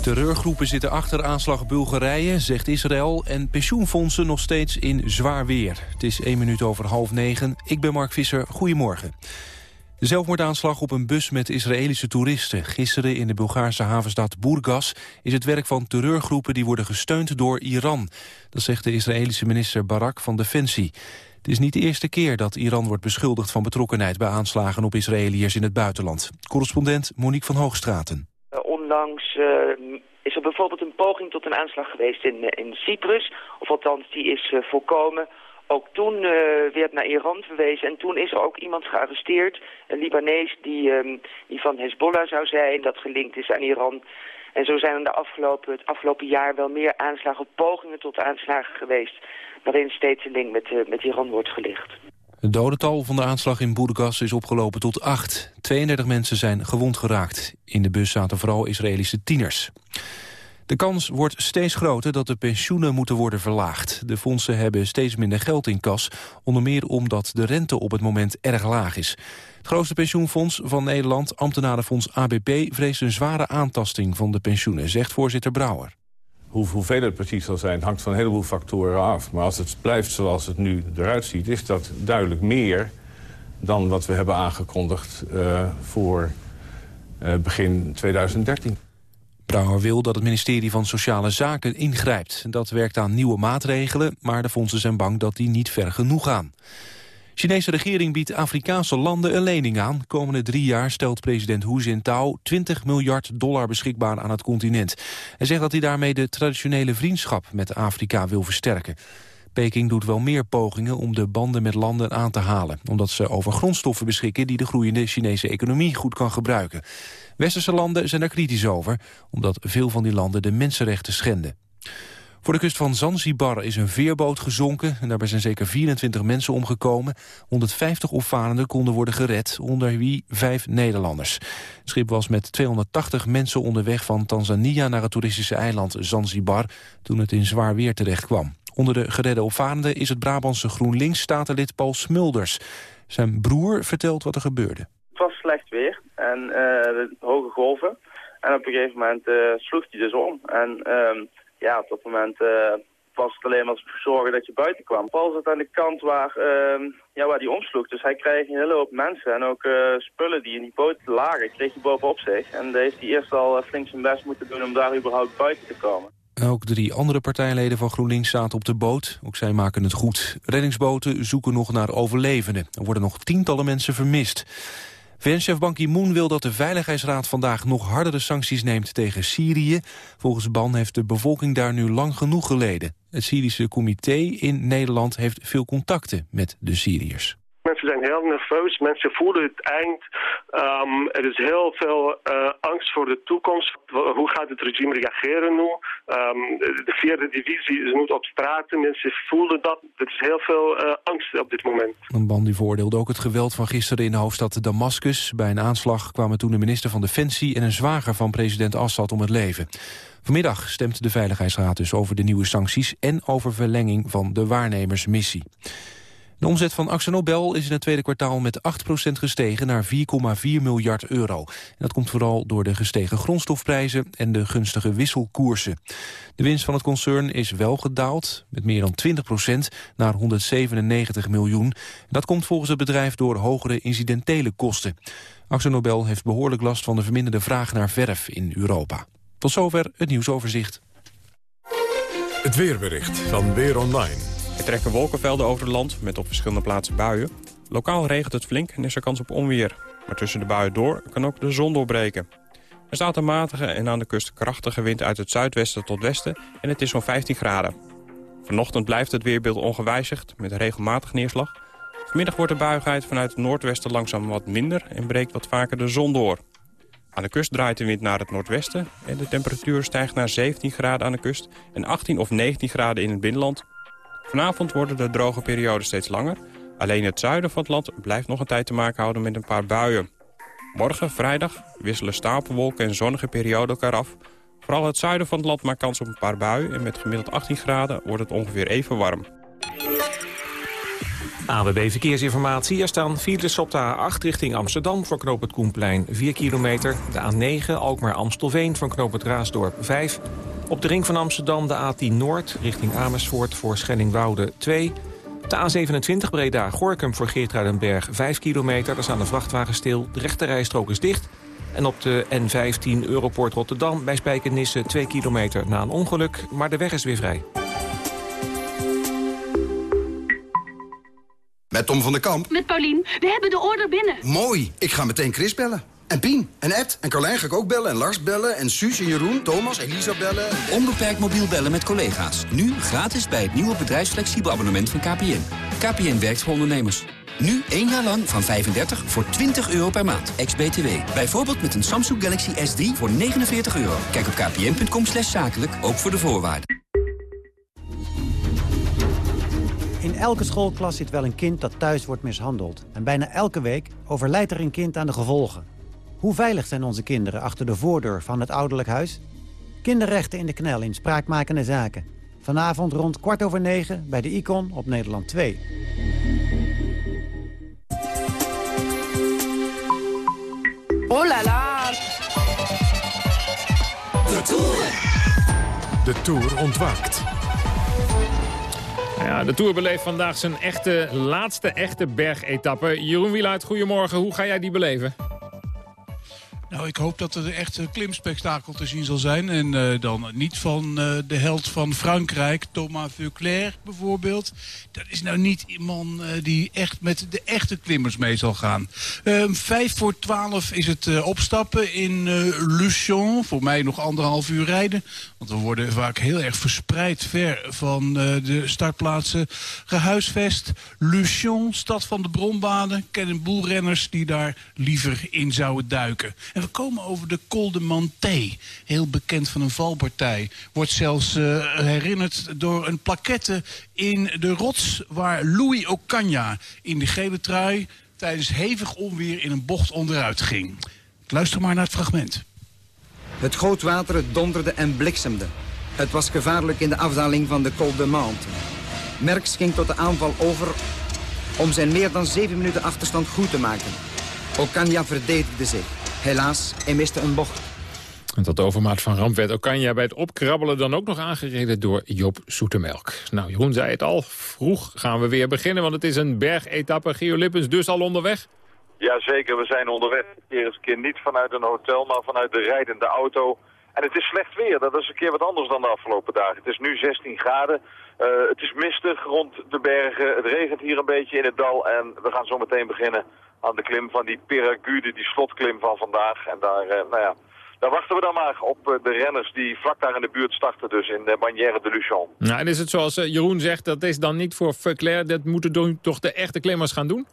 Terreurgroepen zitten achter aanslag Bulgarije, zegt Israël... en pensioenfondsen nog steeds in zwaar weer. Het is één minuut over half negen. Ik ben Mark Visser. Goedemorgen. De zelfmoordaanslag op een bus met Israëlische toeristen... gisteren in de Bulgaarse havenstad Burgas... is het werk van terreurgroepen die worden gesteund door Iran. Dat zegt de Israëlische minister Barak van Defensie. Het is niet de eerste keer dat Iran wordt beschuldigd van betrokkenheid... bij aanslagen op Israëliërs in het buitenland. Correspondent Monique van Hoogstraten. Onlangs uh, is er bijvoorbeeld een poging tot een aanslag geweest in, uh, in Cyprus. Of althans, die is voorkomen... Ook toen werd naar Iran verwezen en toen is er ook iemand gearresteerd, een Libanees die, um, die van Hezbollah zou zijn, dat gelinkt is aan Iran. En zo zijn er de afgelopen, het afgelopen jaar wel meer aanslagen, pogingen tot aanslagen geweest, waarin steeds een link met, met Iran wordt gelicht. Het dodental van de aanslag in Boergas is opgelopen tot acht. 32 mensen zijn gewond geraakt. In de bus zaten vooral Israëlische tieners. De kans wordt steeds groter dat de pensioenen moeten worden verlaagd. De fondsen hebben steeds minder geld in kas, onder meer omdat de rente op het moment erg laag is. Het grootste pensioenfonds van Nederland, ambtenarenfonds ABP... vreest een zware aantasting van de pensioenen, zegt voorzitter Brouwer. Hoe, hoeveel het precies zal zijn, hangt van een heleboel factoren af. Maar als het blijft zoals het nu eruit ziet, is dat duidelijk meer... dan wat we hebben aangekondigd uh, voor uh, begin 2013. Brouwer wil dat het ministerie van Sociale Zaken ingrijpt. Dat werkt aan nieuwe maatregelen, maar de fondsen zijn bang dat die niet ver genoeg gaan. De Chinese regering biedt Afrikaanse landen een lening aan. Komende drie jaar stelt president Hu Jintao 20 miljard dollar beschikbaar aan het continent. Hij zegt dat hij daarmee de traditionele vriendschap met Afrika wil versterken. Peking doet wel meer pogingen om de banden met landen aan te halen... omdat ze over grondstoffen beschikken die de groeiende Chinese economie goed kan gebruiken. Westerse landen zijn daar kritisch over, omdat veel van die landen de mensenrechten schenden. Voor de kust van Zanzibar is een veerboot gezonken... en daarbij zijn zeker 24 mensen omgekomen. 150 opvarenden konden worden gered, onder wie vijf Nederlanders. Het schip was met 280 mensen onderweg van Tanzania... naar het toeristische eiland Zanzibar... toen het in zwaar weer terecht kwam. Onder de geredde opvarenden is het Brabantse GroenLinks-statenlid Paul Smulders. Zijn broer vertelt wat er gebeurde. Het was slecht weer en uh, hoge golven. En op een gegeven moment uh, sloeg hij dus om. En uh, ja, op dat moment uh, was het alleen maar zorgen dat je buiten kwam. Paul zat aan de kant waar, ja, waar die omsloeg. Dus hij kreeg een hele hoop mensen en ook spullen die in die boot lagen, kreeg hij bovenop zich. En daar heeft hij eerst al flink zijn best moeten doen om daar überhaupt buiten te komen. Ook drie andere partijleden van GroenLinks zaten op de boot. Ook zij maken het goed. Reddingsboten zoeken nog naar overlevenden. Er worden nog tientallen mensen vermist. VN-chef Ban Ki-moon wil dat de Veiligheidsraad vandaag nog hardere sancties neemt tegen Syrië. Volgens Ban heeft de bevolking daar nu lang genoeg geleden. Het Syrische comité in Nederland heeft veel contacten met de Syriërs. Mensen zijn heel nerveus, mensen voelen het eind. Um, er is heel veel uh, angst voor de toekomst. Hoe gaat het regime reageren nu? Um, de vierde divisie is nu op straat. Mensen voelen dat. Er is heel veel uh, angst op dit moment. Een band die veroordeelde ook het geweld van gisteren in de hoofdstad Damascus. Bij een aanslag kwamen toen de minister van Defensie en een zwager van president Assad om het leven. Vanmiddag stemt de Veiligheidsraad dus over de nieuwe sancties... en over verlenging van de waarnemersmissie. De omzet van Axonobel is in het tweede kwartaal met 8% gestegen naar 4,4 miljard euro. En dat komt vooral door de gestegen grondstofprijzen en de gunstige wisselkoersen. De winst van het concern is wel gedaald, met meer dan 20% naar 197 miljoen. Dat komt volgens het bedrijf door hogere incidentele kosten. Axel Nobel heeft behoorlijk last van de verminderde vraag naar verf in Europa. Tot zover het nieuwsoverzicht. Het weerbericht van Weer Online. Er trekken wolkenvelden over het land met op verschillende plaatsen buien. Lokaal regent het flink en is er kans op onweer. Maar tussen de buien door kan ook de zon doorbreken. Er staat een matige en aan de kust krachtige wind uit het zuidwesten tot westen... en het is zo'n 15 graden. Vanochtend blijft het weerbeeld ongewijzigd met regelmatig neerslag. Vanmiddag wordt de buigheid vanuit het noordwesten langzaam wat minder... en breekt wat vaker de zon door. Aan de kust draait de wind naar het noordwesten... en de temperatuur stijgt naar 17 graden aan de kust... en 18 of 19 graden in het binnenland. Vanavond worden de droge perioden steeds langer... Alleen het zuiden van het land blijft nog een tijd te maken houden met een paar buien. Morgen, vrijdag, wisselen stapelwolken en zonnige perioden elkaar af. Vooral het zuiden van het land maakt kans op een paar buien... en met gemiddeld 18 graden wordt het ongeveer even warm. AWB Verkeersinformatie. Er staan files op de A8 richting Amsterdam voor knoop het Koenplein 4 kilometer. De A9 Alkmaar-Amstelveen van knoop het Raasdorp 5. Op de ring van Amsterdam de A10 Noord richting Amersfoort voor Schellingwoude 2. De A27 Breda-Gorkum voor Geertruidenberg 5 kilometer. Daar staan de vrachtwagen stil. De rechte rijstrook is dicht. En op de N15 Europoort Rotterdam bij Spijkenisse 2 kilometer na een ongeluk. Maar de weg is weer vrij. Met Tom van der Kamp. Met Paulien. We hebben de order binnen. Mooi. Ik ga meteen Chris bellen. En Pien, en Ed, en Carlijn ga ik ook bellen, en Lars bellen, en Suus, en Jeroen, Thomas, Elisa bellen. Onbeperkt mobiel bellen met collega's. Nu gratis bij het nieuwe bedrijfsflexibel abonnement van KPN. KPN werkt voor ondernemers. Nu één jaar lang van 35 voor 20 euro per maand, ex-BTW. Bijvoorbeeld met een Samsung Galaxy S3 voor 49 euro. Kijk op kpn.com slash zakelijk, ook voor de voorwaarden. In elke schoolklas zit wel een kind dat thuis wordt mishandeld. En bijna elke week overlijdt er een kind aan de gevolgen. Hoe veilig zijn onze kinderen achter de voordeur van het ouderlijk huis? Kinderrechten in de knel in spraakmakende zaken. Vanavond rond kwart over negen bij de Icon op Nederland 2. Oh la la. De Tour. De Tour ontwaakt. Ja, de Tour beleeft vandaag zijn echte, laatste echte bergetappe. Jeroen Wieluid, goedemorgen. Hoe ga jij die beleven? Nou, ik hoop dat er een echte klimspektakel te zien zal zijn. En uh, dan niet van uh, de held van Frankrijk, Thomas Vuclair bijvoorbeeld. Dat is nou niet iemand uh, die echt met de echte klimmers mee zal gaan. Ehm, vijf voor twaalf is het opstappen in Luchon. Voor mij nog anderhalf uur rijden. Want we worden vaak heel erg verspreid ver van de startplaatsen gehuisvest. Luchon, stad van de bronbaden. Kennen boelrenners die daar liever in zouden duiken. En we komen over de Col de Manté. Heel bekend van een valpartij. Wordt zelfs uh, herinnerd door een plaquette in de rots... waar Louis Ocaña in de gele trui tijdens hevig onweer in een bocht onderuit ging. Luister maar naar het fragment. Het grootwater donderde en bliksemde. Het was gevaarlijk in de afdaling van de Col de Mante. Merckx ging tot de aanval over om zijn meer dan zeven minuten achterstand goed te maken. Ocaña verdedigde zich. Helaas, hij miste een bocht. En tot overmaat van ramp werd Okanja bij het opkrabbelen dan ook nog aangereden door Job Zoetemelk. Nou, Jeroen zei het al, vroeg gaan we weer beginnen, want het is een bergetappe. Geo Lippens dus al onderweg? Jazeker, we zijn onderweg. Een keer niet vanuit een hotel, maar vanuit de rijdende auto. En het is slecht weer, dat is een keer wat anders dan de afgelopen dagen. Het is nu 16 graden, uh, het is mistig rond de bergen, het regent hier een beetje in het dal en we gaan zo meteen beginnen aan de klim van die Peragude, die slotklim van vandaag. En daar, uh, nou ja, daar wachten we dan maar op uh, de renners die vlak daar in de buurt starten, dus in de Bagnères de Luchon. Nou, en is het zoals Jeroen zegt, dat is dan niet voor Verclair, dat moeten toch de echte klimmers gaan doen?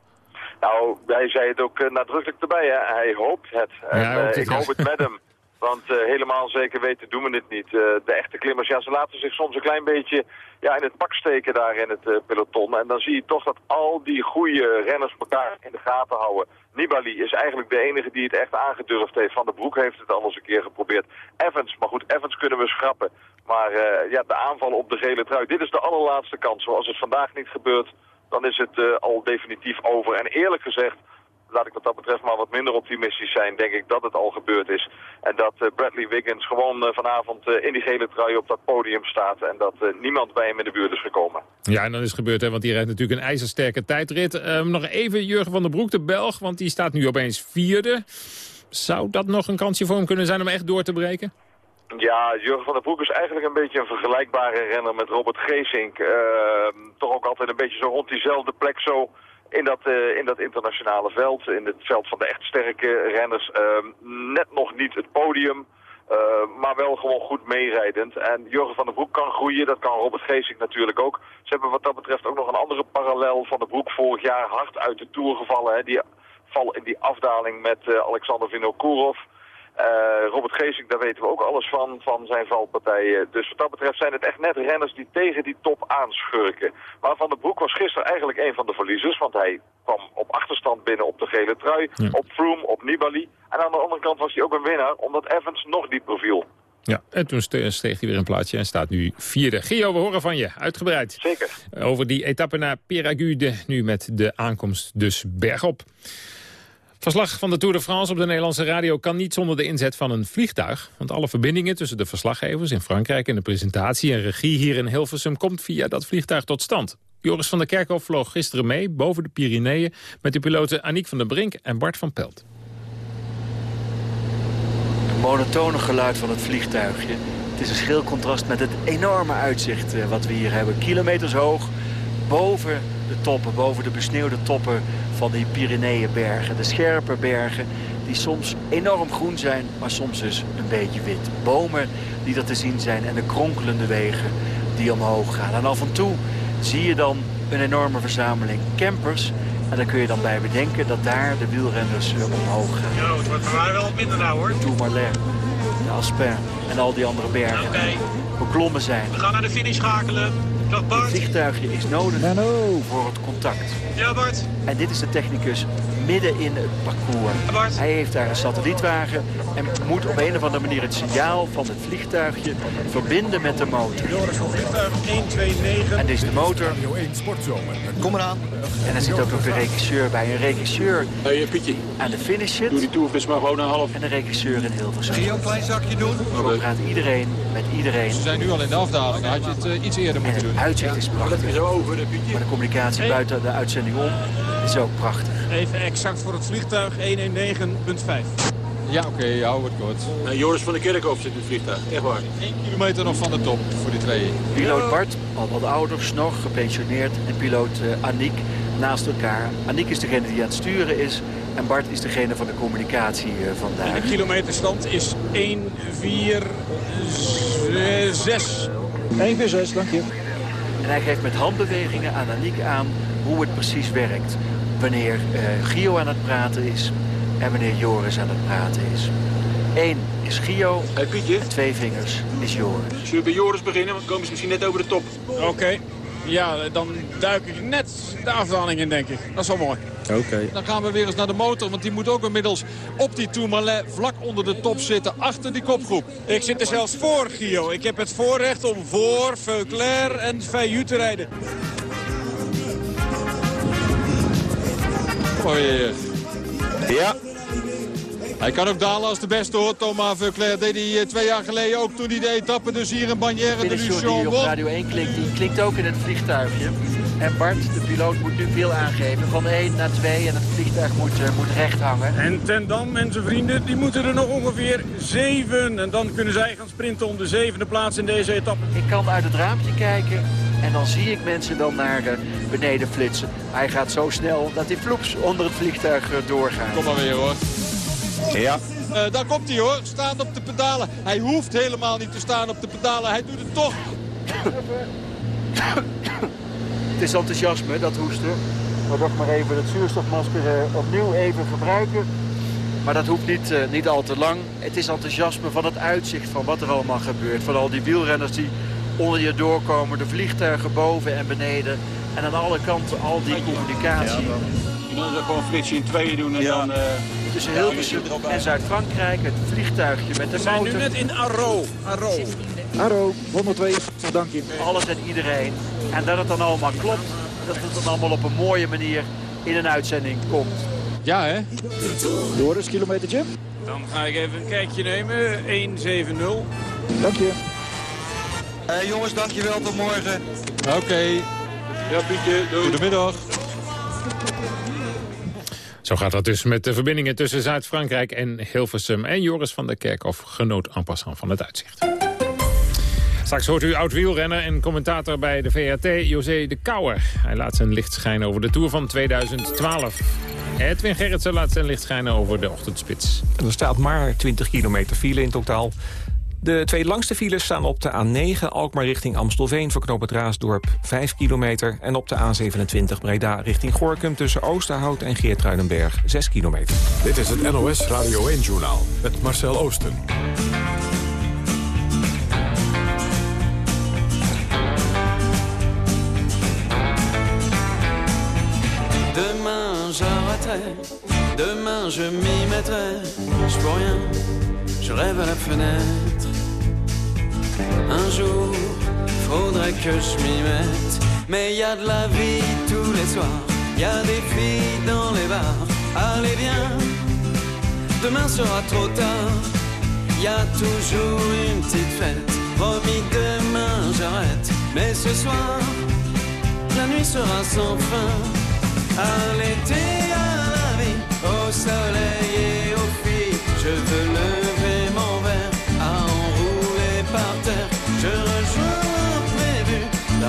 Nou, hij zei het ook nadrukkelijk erbij, hè. hij hoopt het. En, ik hoop het met hem. *laughs* Want uh, helemaal zeker weten doen we het niet. Uh, de echte klimmers, ja, ze laten zich soms een klein beetje ja, in het pak steken daar in het uh, peloton. En dan zie je toch dat al die goede renners elkaar in de gaten houden. Nibali is eigenlijk de enige die het echt aangedurfd heeft. Van de Broek heeft het al eens een keer geprobeerd. Evans, maar goed, Evans kunnen we schrappen. Maar ja, de aanval op de gele trui, dit is de allerlaatste kans. Zoals het vandaag niet gebeurt, dan is het al definitief over. En eerlijk gezegd laat ik wat dat betreft maar wat minder optimistisch zijn, denk ik dat het al gebeurd is. En dat Bradley Wiggins gewoon vanavond in die gele trui op dat podium staat en dat niemand bij hem in de buurt is gekomen. Ja, en dan is het gebeurd, hè, want die rijdt natuurlijk een ijzersterke tijdrit. Ehm, nog even Jurgen van der Broek, de Belg, want die staat nu opeens vierde. Zou dat nog een kansje voor hem kunnen zijn om echt door te breken? Ja, Jurgen van der Broek is eigenlijk een beetje een vergelijkbare renner met Robert Geesink. Uh, toch ook altijd een beetje zo rond diezelfde plek zo in dat, uh, in dat internationale veld. In het veld van de echt sterke renners. Uh, net nog niet het podium, eh, maar wel gewoon goed meerijdend. En Jurgen van der Broek kan groeien, dat kan Robert Geesink natuurlijk ook. Ze hebben wat dat betreft ook nog een andere parallel van de Broek vorig jaar hard uit de Tour gevallen. Hè. Die val in die afdaling met Alexander Vinokourov. Uh, Robert Geesink, daar weten we ook alles van, van zijn valpartijen. Dus wat dat betreft zijn het echt net renners die tegen die top aanschurken. Maar Van der Broek was gisteren eigenlijk een van de verliezers, want hij kwam op achterstand binnen op de gele trui, op Froome, op Nibali. En aan de andere kant was hij ook een winnaar, omdat Evans nog dieper viel. Ja, en toen steeg hij weer een plaatsje en staat nu vierde. Gio, we horen van je, uitgebreid. Zeker. Over die etappe naar Peragude, nu met de aankomst dus bergop. Verslag van de Tour de France op de Nederlandse radio kan niet zonder de inzet van een vliegtuig. Want alle verbindingen tussen de verslaggevers in Frankrijk en de presentatie en regie hier in Hilversum komt via dat vliegtuig tot stand. Joris van der Kerkhoff vloog gisteren mee boven de Pyreneeën met de piloten Aniek van der Brink en Bart van Pelt. Het monotone geluid van het vliegtuigje. Het is een schil contrast met het enorme uitzicht eh, wat we hier hebben. Kilometers hoog, boven de toppen, boven de besneeuwde toppen van die Pyreneeënbergen. De scherpe bergen die soms enorm groen zijn, maar soms dus een beetje wit. Bomen die er te zien zijn en de kronkelende wegen die omhoog gaan. En af en toe zie je dan een enorme verzameling campers. En daar kun je dan bij bedenken dat daar de wielrenners omhoog gaan. Jo, het wordt voor mij wel wat minder nou hoor. Tourmalet, de Aspen en al die andere bergen okay. beklommen zijn. We gaan naar de finish schakelen. Dag Bart. Het vliegtuigje is nodig voor het contact. Ja Bart. En dit is de technicus midden in het parcours. Hij heeft daar een satellietwagen en moet op een of andere manier het signaal van het vliegtuigje verbinden met de motor. Vliegtuig 129. En dit is de motor. Kom eraan. En er zit ook nog de regisseur bij. Een regisseur hey, Pietje. aan de finish zit. Doe die toervis maar gewoon een half. En een regisseur in Hilversum. Zie je een klein zakje doen? Zo praat iedereen met iedereen. Ze zijn nu al in de afdaling. Dan had je het uh, iets eerder moeten doen. het uitzicht is prachtig. Dat is over, de Maar de communicatie buiten de uitzending om is ook prachtig. Even exact voor het vliegtuig 119.5. Ja, oké, okay, hou het kort. Joris van der Kerkhof zit in het vliegtuig, echt waar. 1 kilometer nog van de top voor die twee. Piloot Bart, al wat ouder, snor, gepensioneerd. En piloot uh, Aniek naast elkaar. Aniek is degene die aan het sturen is. En Bart is degene van de communicatie uh, vandaag. En de kilometerstand is 1, 4, 6. 1, 4, 6, dank je. En hij geeft met handbewegingen aan Aniek aan hoe het precies werkt. Wanneer uh, Gio aan het praten is en wanneer Joris aan het praten is. Eén is Gio hey, Pietje. en twee vingers is Joris. Zullen we bij Joris beginnen? Want komen ze misschien net over de top. Oké. Ja, dan duik ik net de afdaling in, denk ik. Dat is wel mooi. Oké. Dan gaan we weer eens naar de motor, want die moet ook inmiddels op die Tourmalet vlak onder de top zitten, achter die kopgroep. Ik zit er zelfs voor, Gio. Ik heb het voorrecht om voor Veuclair en Fayou te rijden. Ja. Hij kan ook dalen als de beste hoor. Thomas Veuclair deed hij uh, twee jaar geleden ook toen hij de etappe dus hier in Bagnères de Luchon die op Radio 1 klinkt, die klinkt ook in het vliegtuigje. En Bart, de piloot, moet nu veel aangeven. Van 1 naar 2 en het vliegtuig moet, uh, moet recht hangen. En Ten Dam en zijn vrienden, die moeten er nog ongeveer 7. En dan kunnen zij gaan sprinten om de zevende plaats in deze etappe. Ik kan uit het raampje kijken en dan zie ik mensen dan naar uh, beneden flitsen. Hij gaat zo snel dat hij vloeps onder het vliegtuig uh, doorgaat. Kom maar weer hoor. Ja. Uh, daar komt hij hoor, staan op de pedalen. Hij hoeft helemaal niet te staan op de pedalen, hij doet het toch. *coughs* het is enthousiasme, dat hoesten. Maar toch maar even het zuurstofmasker uh, opnieuw even gebruiken. Maar dat hoeft niet, uh, niet al te lang. Het is enthousiasme van het uitzicht van wat er allemaal gebeurt. Van al die wielrenners die onder je doorkomen. De vliegtuigen boven en beneden. En aan alle kanten al die communicatie. Ja, je moet gewoon een flitsje in tweeën doen en ja. dan... Uh... Tussen Hilversum en Zuid-Frankrijk, het vliegtuigje met de motor. We zijn nu net in Arro. Arro. Arro, 102, dank je. Alles en iedereen. En dat het dan allemaal klopt, dat het dan allemaal op een mooie manier in een uitzending komt. Ja, hè? Joris, kilometertje? Dan ga ik even een kijkje nemen. 1.70. Dank je. Uh, jongens, dankjewel. Tot morgen. Oké. Ja, Pietje. Doei. Goedemiddag. Zo gaat dat dus met de verbindingen tussen Zuid-Frankrijk en Hilversum. En Joris van der Kerkhof genoot en passant van het uitzicht. Straks hoort u oud-wielrenner en commentator bij de VRT, José de Kouwer. Hij laat zijn licht schijnen over de Tour van 2012. Edwin Gerritsen laat zijn licht schijnen over de ochtendspits. Er staat maar 20 kilometer file in totaal. De twee langste files staan op de A9 Alkmaar richting Amstelveen... voor knoop het Raasdorp 5 kilometer. En op de A27 Breda richting Gorkum tussen Oosterhout en Geertruidenberg 6 kilometer. Dit is het NOS Radio 1-journaal met Marcel Oosten. Demain j'arrêterai, demain je m'y mettrai, je peux rien, je rêve à la fenêtre. Un jour, faudrait que je m'y mette, mais y a de la vie tous les soirs, y a des filles dans les bars, allez viens, demain sera trop tard, y a toujours une petite fête, promis demain j'arrête, mais ce soir, la nuit sera sans fin. À l'été, à la vie, au soleil et aux filles, je veux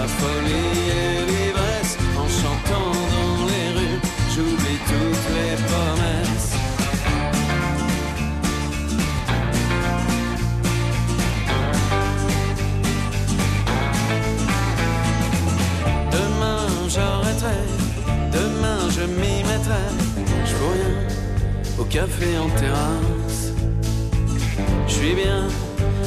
folie et l'ivresse en chantant dans les rues. J'oublie toutes les promesses. Demain j'arrêterai Demain je m'y mettrai, je rien au café en terrasse. Je suis bien,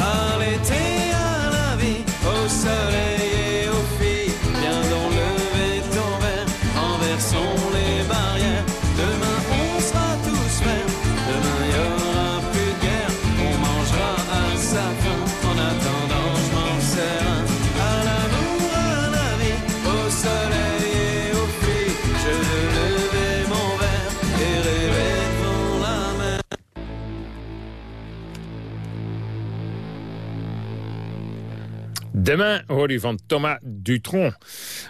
À l'été, à la vie, au soleil et aux filles, viens donc lever ton verre, renversons les barrières. Demain hoorde u van Thomas Dutron.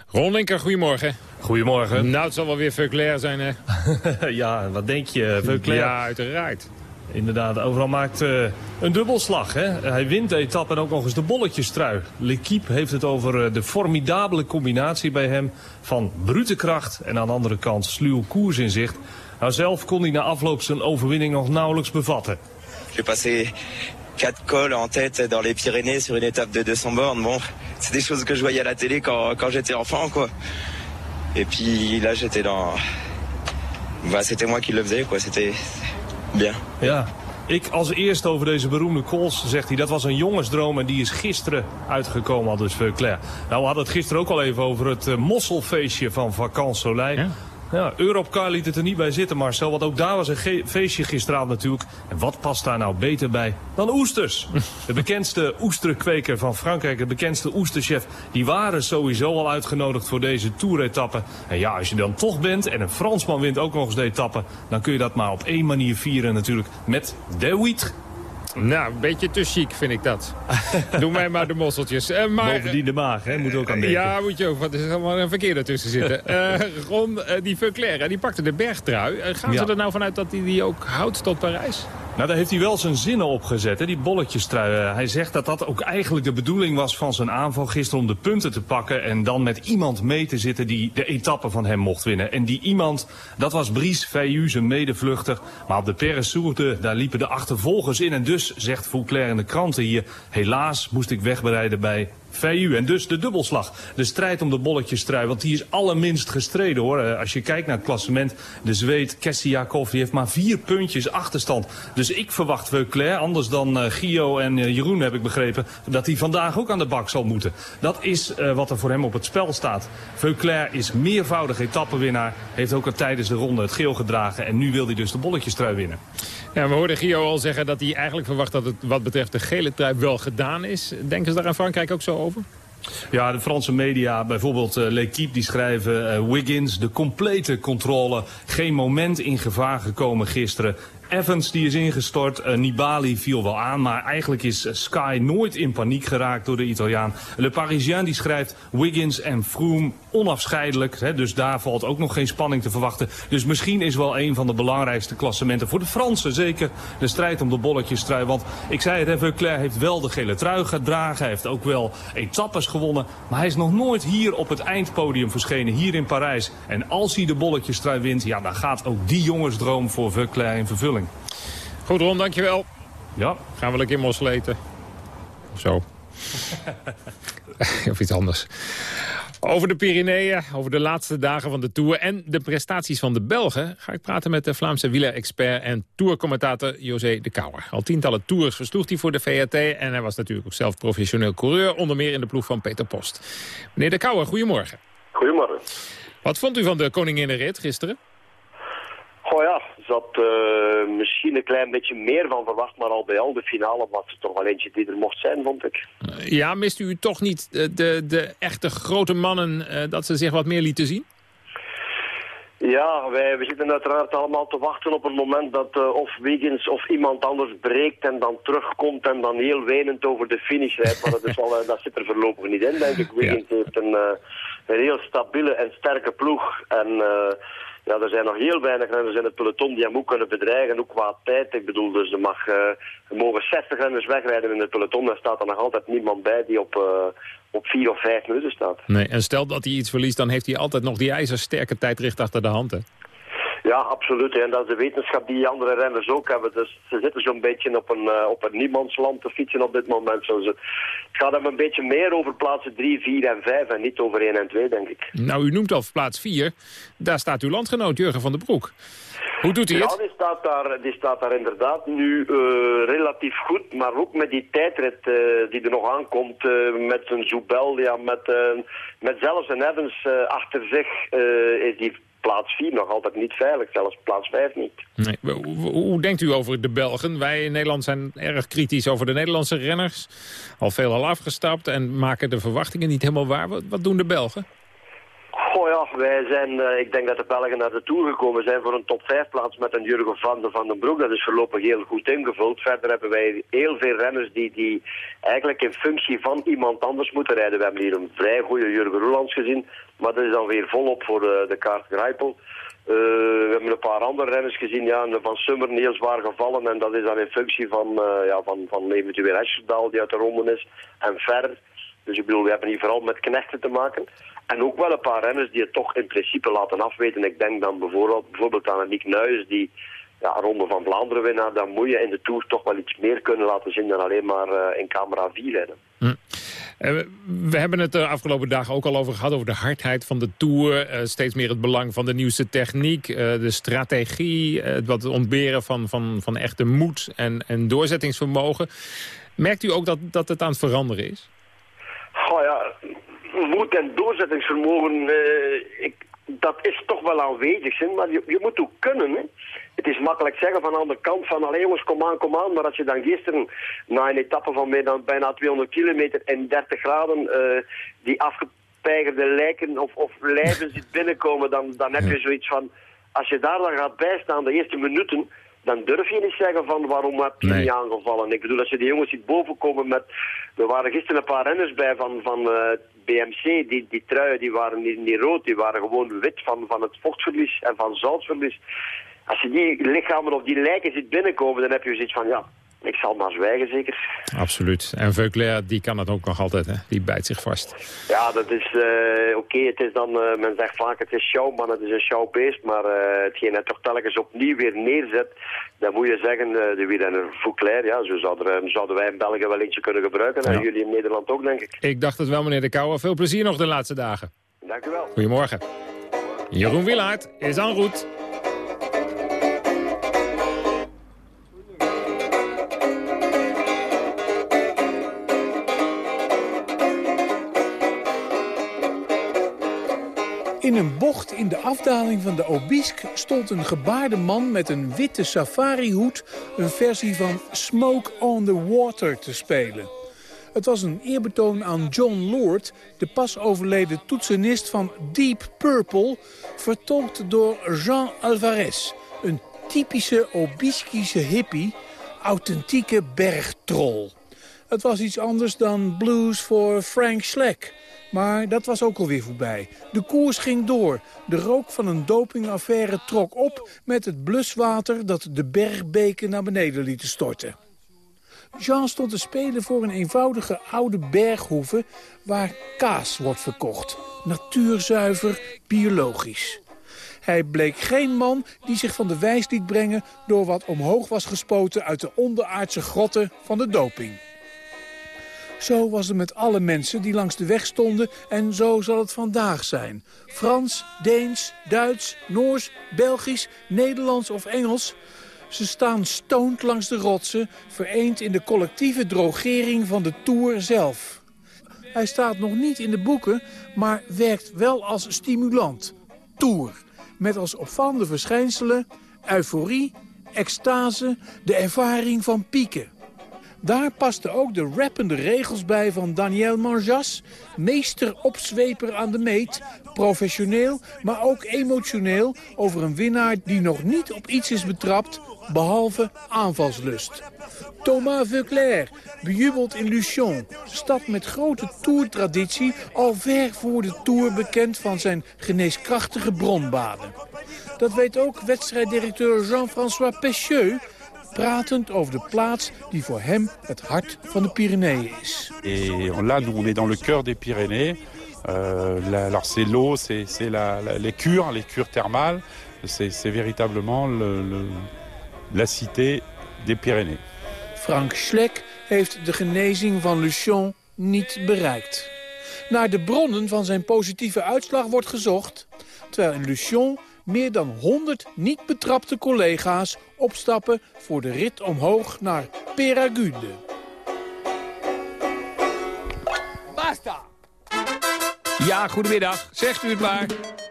Ron Linker, goedemorgen. Goedemorgen. Nou, het zal wel weer Veuclair zijn, hè? *laughs* ja, wat denk je, Veuclair? Ja, uiteraard. Inderdaad, overal maakt uh, een dubbelslag. Hè? Hij wint de etappe en ook nog eens de bolletjestrui. L'Equipe heeft het over uh, de formidabele combinatie bij hem... van brute kracht en aan de andere kant sluw koers in zicht. Nou, zelf kon hij na afloop zijn overwinning nog nauwelijks bevatten. J'ai passé quatre cols en tête dans les Pyrénées sur une étape de 200 bornes. Bon, c'est des choses que je voyais à la télé quand, quand j'étais enfant, quoi. Et puis là, j'étais dans... Bah, c'était moi qui le faisais, quoi. C'était bien. Ja, ik als eerste over deze beroemde calls, zegt hij. Dat was een jongensdroom en die is gisteren uitgekomen, al dus Veuclair. Nou, we hadden het gisteren ook al even over het uh, mosselfeestje van Vacances Soleil. Ja? Ja, Europcar liet het er niet bij zitten, Marcel. Want ook daar was een feestje gisteravond natuurlijk. En wat past daar nou beter bij dan oesters? *laughs* De bekendste oesterkweker van Frankrijk, de bekendste oesterchef... die waren sowieso al uitgenodigd voor deze toeretappe. En ja, als je dan toch bent en een Fransman wint ook nog eens de etappe... dan kun je dat maar op één manier vieren natuurlijk met de huître. Nou, een beetje te chic vind ik dat. *laughs* Doe mij maar de mosseltjes. Uh, maar, Bovendien de maag, hè? Moet ook aan denken. Ja, moet je ook. Want er is allemaal een verkeer ertussen zitten. Uh, *laughs* Ron, uh, die Veuclair, die pakte de bergtrui. gaan ze er nou vanuit dat hij die ook houdt tot Parijs? Nou, daar heeft hij wel zijn zinnen op gezet, hè, die bolletjestrui. Hij zegt dat dat ook eigenlijk de bedoeling was van zijn aanval gisteren om de punten te pakken... en dan met iemand mee te zitten die de etappe van hem mocht winnen. En die iemand, dat was Brice Feillu, zijn medevluchter. Maar op de Perre daar liepen de achtervolgers in. En dus, zegt Fouclair in de kranten hier... helaas moest ik wegbereiden bij VU. En dus de dubbelslag. De strijd om de bolletjestrui. Want die is allerminst gestreden hoor. Eh, als je kijkt naar het klassement. De Zweed Kessiakov die heeft maar vier puntjes achterstand. Dus ik verwacht Veuclair, anders dan uh, Gio en uh, Jeroen heb ik begrepen... dat hij vandaag ook aan de bak zal moeten. Dat is wat er voor hem op het spel staat. Veuclair is meervoudig etappenwinnaar. Heeft ook al tijdens de ronde het geel gedragen. En nu wil hij dus de bolletjestrui winnen. Ja, we hoorden Gio al zeggen dat hij eigenlijk verwacht dat het wat betreft de gele trui wel gedaan is. Denken ze daar in Frankrijk ook zo over? Ja, de Franse media, bijvoorbeeld uh, L'Equipe, die schrijven... Uh, Wiggins, de complete controle, geen moment in gevaar gekomen gisteren. Evans die is ingestort, uh, Nibali viel wel aan, maar eigenlijk is Sky nooit in paniek geraakt door de Italiaan. Le Parisien die schrijft Wiggins en Froome onafscheidelijk, hè, dus daar valt ook nog geen spanning te verwachten. Dus misschien is wel een van de belangrijkste klassementen voor de Fransen, zeker de strijd om de bolletjestrui. Want ik zei het, Veuclair heeft wel de gele trui gedragen, hij heeft ook wel etappes gewonnen, maar hij is nog nooit hier op het eindpodium verschenen, hier in Parijs. En als hij de bolletjestrui wint, ja, dan gaat ook die jongensdroom voor Veuclair in vervulling. Goed Ron, dankjewel. Ja. Gaan we lekker in mossel eten. Of zo. *laughs* of iets anders. Over de Pyreneeën, over de laatste dagen van de Tour... en de prestaties van de Belgen... ga ik praten met de Vlaamse wielerexpert en tourcommentator José de Kouwer. Al tientallen tours versloeg hij voor de VRT... en hij was natuurlijk ook zelf professioneel coureur... onder meer in de ploeg van Peter Post. Meneer de Kouwer, goedemorgen. Goedemorgen. Wat vond u van de koninginnenrit gisteren? Oh ja, had uh, misschien een klein beetje meer van verwacht, maar al bij al de finale was het toch wel eentje die er mocht zijn, vond ik. Ja, mist u toch niet de, de, de echte grote mannen uh, dat ze zich wat meer lieten zien? Ja, wij, we zitten uiteraard allemaal te wachten op het moment dat uh, of Wiggins of iemand anders breekt en dan terugkomt en dan heel wenend over de finish rijdt. Maar dat, is wel, dat zit er voorlopig niet in, denk ik. Wiggins ja. heeft een, een heel stabiele en sterke ploeg en... Ja, er zijn nog heel weinig renners in het peloton die hem ook kunnen bedreigen, ook qua tijd. Ik bedoel, dus er, mag, er mogen 60 renners wegrijden in het peloton. Daar staat er nog altijd niemand bij die op, uh, op vier of vijf minuten staat. Nee, en stel dat hij iets verliest, dan heeft hij altijd nog die ijzersterke tijdricht achter de hand, hè? Ja, absoluut. En dat is de wetenschap die andere renners ook hebben. Dus ze zitten zo'n beetje op een, uh, op een niemandsland te fietsen op dit moment. Zo, het gaat hem een beetje meer over plaatsen 3, 4 en 5 en niet over 1 en 2, denk ik. Nou, u noemt al plaats 4. Daar staat uw landgenoot Jurgen van den Broek. Hoe doet hij het? Ja, die staat daar, die staat daar inderdaad nu uh, relatief goed. Maar ook met die tijdrit uh, die er nog aankomt. Uh, met zijn Zoubel, ja, met, met zelfs een Evans achter zich is die plaats 4 nog altijd niet veilig, zelfs plaats 5 niet. Nee. Hoe, denkt u over de Belgen? Wij in Nederland zijn erg kritisch over de Nederlandse renners. Al veel al afgestapt en maken de verwachtingen niet helemaal waar. Wat, wat doen de Belgen? Goh ja, wij zijn, uh, ik denk dat de Belgen naar de Tour gekomen zijn voor een top 5 plaats met een Jurgen van der Van den Broek. Dat is voorlopig heel goed ingevuld. Verder hebben wij heel veel renners die, die eigenlijk in functie van iemand anders moeten rijden. We hebben hier een vrij goede Jurgen Roelands gezien, maar dat is dan weer volop voor de, de kaart Grijpel. Uh, we hebben een paar andere renners gezien, ja, van Summer heel zwaar gevallen. En dat is dan in functie van, ja, van, van eventueel Escherdaal die uit de ronde is en Ver. Dus ik bedoel, we hebben hier vooral met knechten te maken. En ook wel een paar renners die het toch in principe laten afweten. Ik denk dan bijvoorbeeld, bijvoorbeeld aan Nick Nuis, die ja, Ronde van Vlaanderen winnaar. Dan moet je in de Tour toch wel iets meer kunnen laten zien dan alleen maar uh, in camera 4 rijden. Hm. We hebben het de afgelopen dagen ook al over gehad, over de hardheid van de Tour. Steeds meer het belang van de nieuwste techniek, de strategie, het ontberen van, van, van echte moed en, en doorzettingsvermogen. Merkt u ook dat, dat het aan het veranderen is? Moed en doorzettingsvermogen. Uh, ik dat is toch wel aanwezig, hè? maar je, je moet ook kunnen. Hè? Het is makkelijk zeggen van aan de kant van, allee jongens, kom aan, kom aan. Maar als je dan gisteren na een etappe van bijna, bijna 200 kilometer en 30 graden uh, die afgepeigerde lijken of, of lijven *laughs* ziet binnenkomen, dan, dan heb je zoiets van, als je daar dan gaat bijstaan de eerste minuten, dan durf je niet zeggen van waarom heb je nee. niet aangevallen. Ik bedoel, als je die jongens ziet bovenkomen met... Er waren gisteren een paar renners bij van, van uh, BMC, die, die truien die waren niet, niet rood, die waren gewoon wit van, van het vochtverlies en van zoutverlies. Als je die lichamen of die lijken ziet binnenkomen, dan heb je zoiets van, ja, ik zal maar zwijgen zeker. Absoluut. En Veuclair, die kan het ook nog altijd, hè? Die bijt zich vast. Ja, dat is uh, oké. Het is dan, uh, men zegt vaak het is showman, het is een showbeest. Maar uh, hetgeen hij toch telkens opnieuw weer neerzet, dan moet je zeggen, de wielrenner Veuclair, ja, zo zouden, zouden wij in België wel eentje kunnen gebruiken. Ja. En jullie in Nederland ook, denk ik. Ik dacht het wel, meneer De Kouwer. Veel plezier nog de laatste dagen. Dank u wel. Goedemorgen. Jeroen Wielaert is en route. In een bocht in de afdaling van de Obisque stond een gebaarde man met een witte safarihoed een versie van Smoke on the Water te spelen. Het was een eerbetoon aan John Lord, de pas overleden toetsenist van Deep Purple, vertolkt door Jean Alvarez, een typische Obiskische hippie, authentieke bergtrol. Het was iets anders dan blues voor Frank Schleck. Maar dat was ook alweer voorbij. De koers ging door. De rook van een dopingaffaire trok op met het bluswater dat de bergbeken naar beneden lieten storten. Jean stond te spelen voor een eenvoudige oude berghoeve waar kaas wordt verkocht. Natuurzuiver, biologisch. Hij bleek geen man die zich van de wijs liet brengen door wat omhoog was gespoten uit de onderaardse grotten van de doping. Zo was het met alle mensen die langs de weg stonden en zo zal het vandaag zijn. Frans, Deens, Duits, Noors, Belgisch, Nederlands of Engels. Ze staan stoned langs de rotsen, vereend in de collectieve drogering van de Tour zelf. Hij staat nog niet in de boeken, maar werkt wel als stimulant. Tour, met als opvallende verschijnselen euforie, extase, de ervaring van pieken. Daar pasten ook de rappende regels bij van Daniel Manjas, meester opzweper aan de meet, professioneel, maar ook emotioneel over een winnaar die nog niet op iets is betrapt, behalve aanvalslust. Thomas Veuclair, bejubeld in Luchon, stad met grote toertraditie, al ver voor de Tour bekend van zijn geneeskrachtige bronbaden. Dat weet ook wedstrijddirecteur Jean-François Pecheux, pratend over de plaats die voor hem het hart van de Pyreneeën is. Et là, nous, on est dans le cœur des Pyrénées. Euh, la, alors c'est l'eau, c'est la, la, les cures, les cures thermales. C'est véritablement le, le, la cité des Pyrénées. Frank Schleck heeft de genezing van Luchon niet bereikt. Naar de bronnen van zijn positieve uitslag wordt gezocht... terwijl in Luchon meer dan 100 niet betrapte collega's opstappen voor de rit omhoog naar Peragude. Basta! Ja, goedemiddag. Zegt u het maar.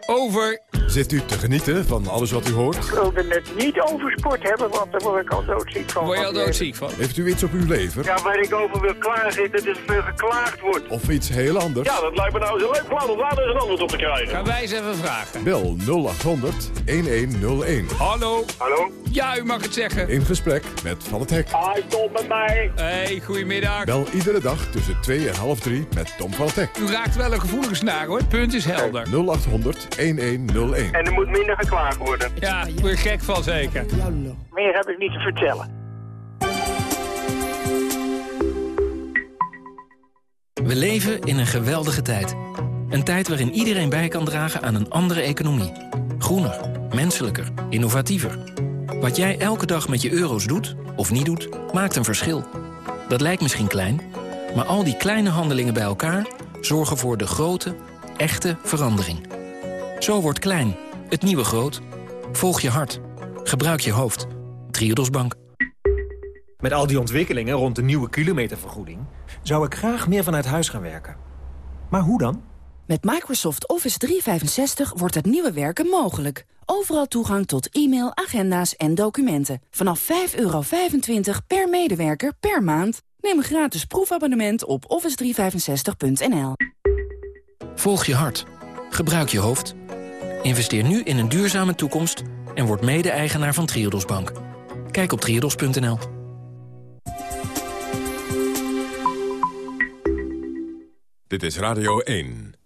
Over. Zit u te genieten van alles wat u hoort? Ik wilde het niet over sport hebben, want daar word ik al doodziek van. Word je al doodziek van? Heeft u iets op uw leven? Ja, waar ik over wil klagen is dat er veel geklaagd wordt. Of iets heel anders? Ja, dat lijkt me nou zo leuk plan om daar eens een antwoord op te krijgen. Gaan wij eens even vragen. Bel 0800 1101. Hallo. Hallo. Ja, u mag het zeggen. In gesprek met Van het Hek. Hij stop met mij. Hey, goedemiddag. Bel iedere dag tussen 2 en half 3 met Tom van het Hek. U raakt wel een gevoelige snaar hoor. Punt is helder. 0800 1101. En er moet minder geklaagd worden. Ja, ik word gek van zeker. Meer heb ik niet te vertellen. We leven in een geweldige tijd. Een tijd waarin iedereen bij kan dragen aan een andere economie. Groener, menselijker, innovatiever. Wat jij elke dag met je euro's doet, of niet doet, maakt een verschil. Dat lijkt misschien klein, maar al die kleine handelingen bij elkaar... zorgen voor de grote, echte verandering. Zo wordt klein, het nieuwe groot. Volg je hart. Gebruik je hoofd. Triodos Bank. Met al die ontwikkelingen rond de nieuwe kilometervergoeding... zou ik graag meer vanuit huis gaan werken. Maar hoe dan? Met Microsoft Office 365 wordt het nieuwe werken mogelijk. Overal toegang tot e-mail, agenda's en documenten. Vanaf 5,25 per medewerker per maand. Neem een gratis proefabonnement op office365.nl. Volg je hart. Gebruik je hoofd. Investeer nu in een duurzame toekomst en word mede-eigenaar van Triodos Bank. Kijk op triodos.nl. Dit is Radio 1.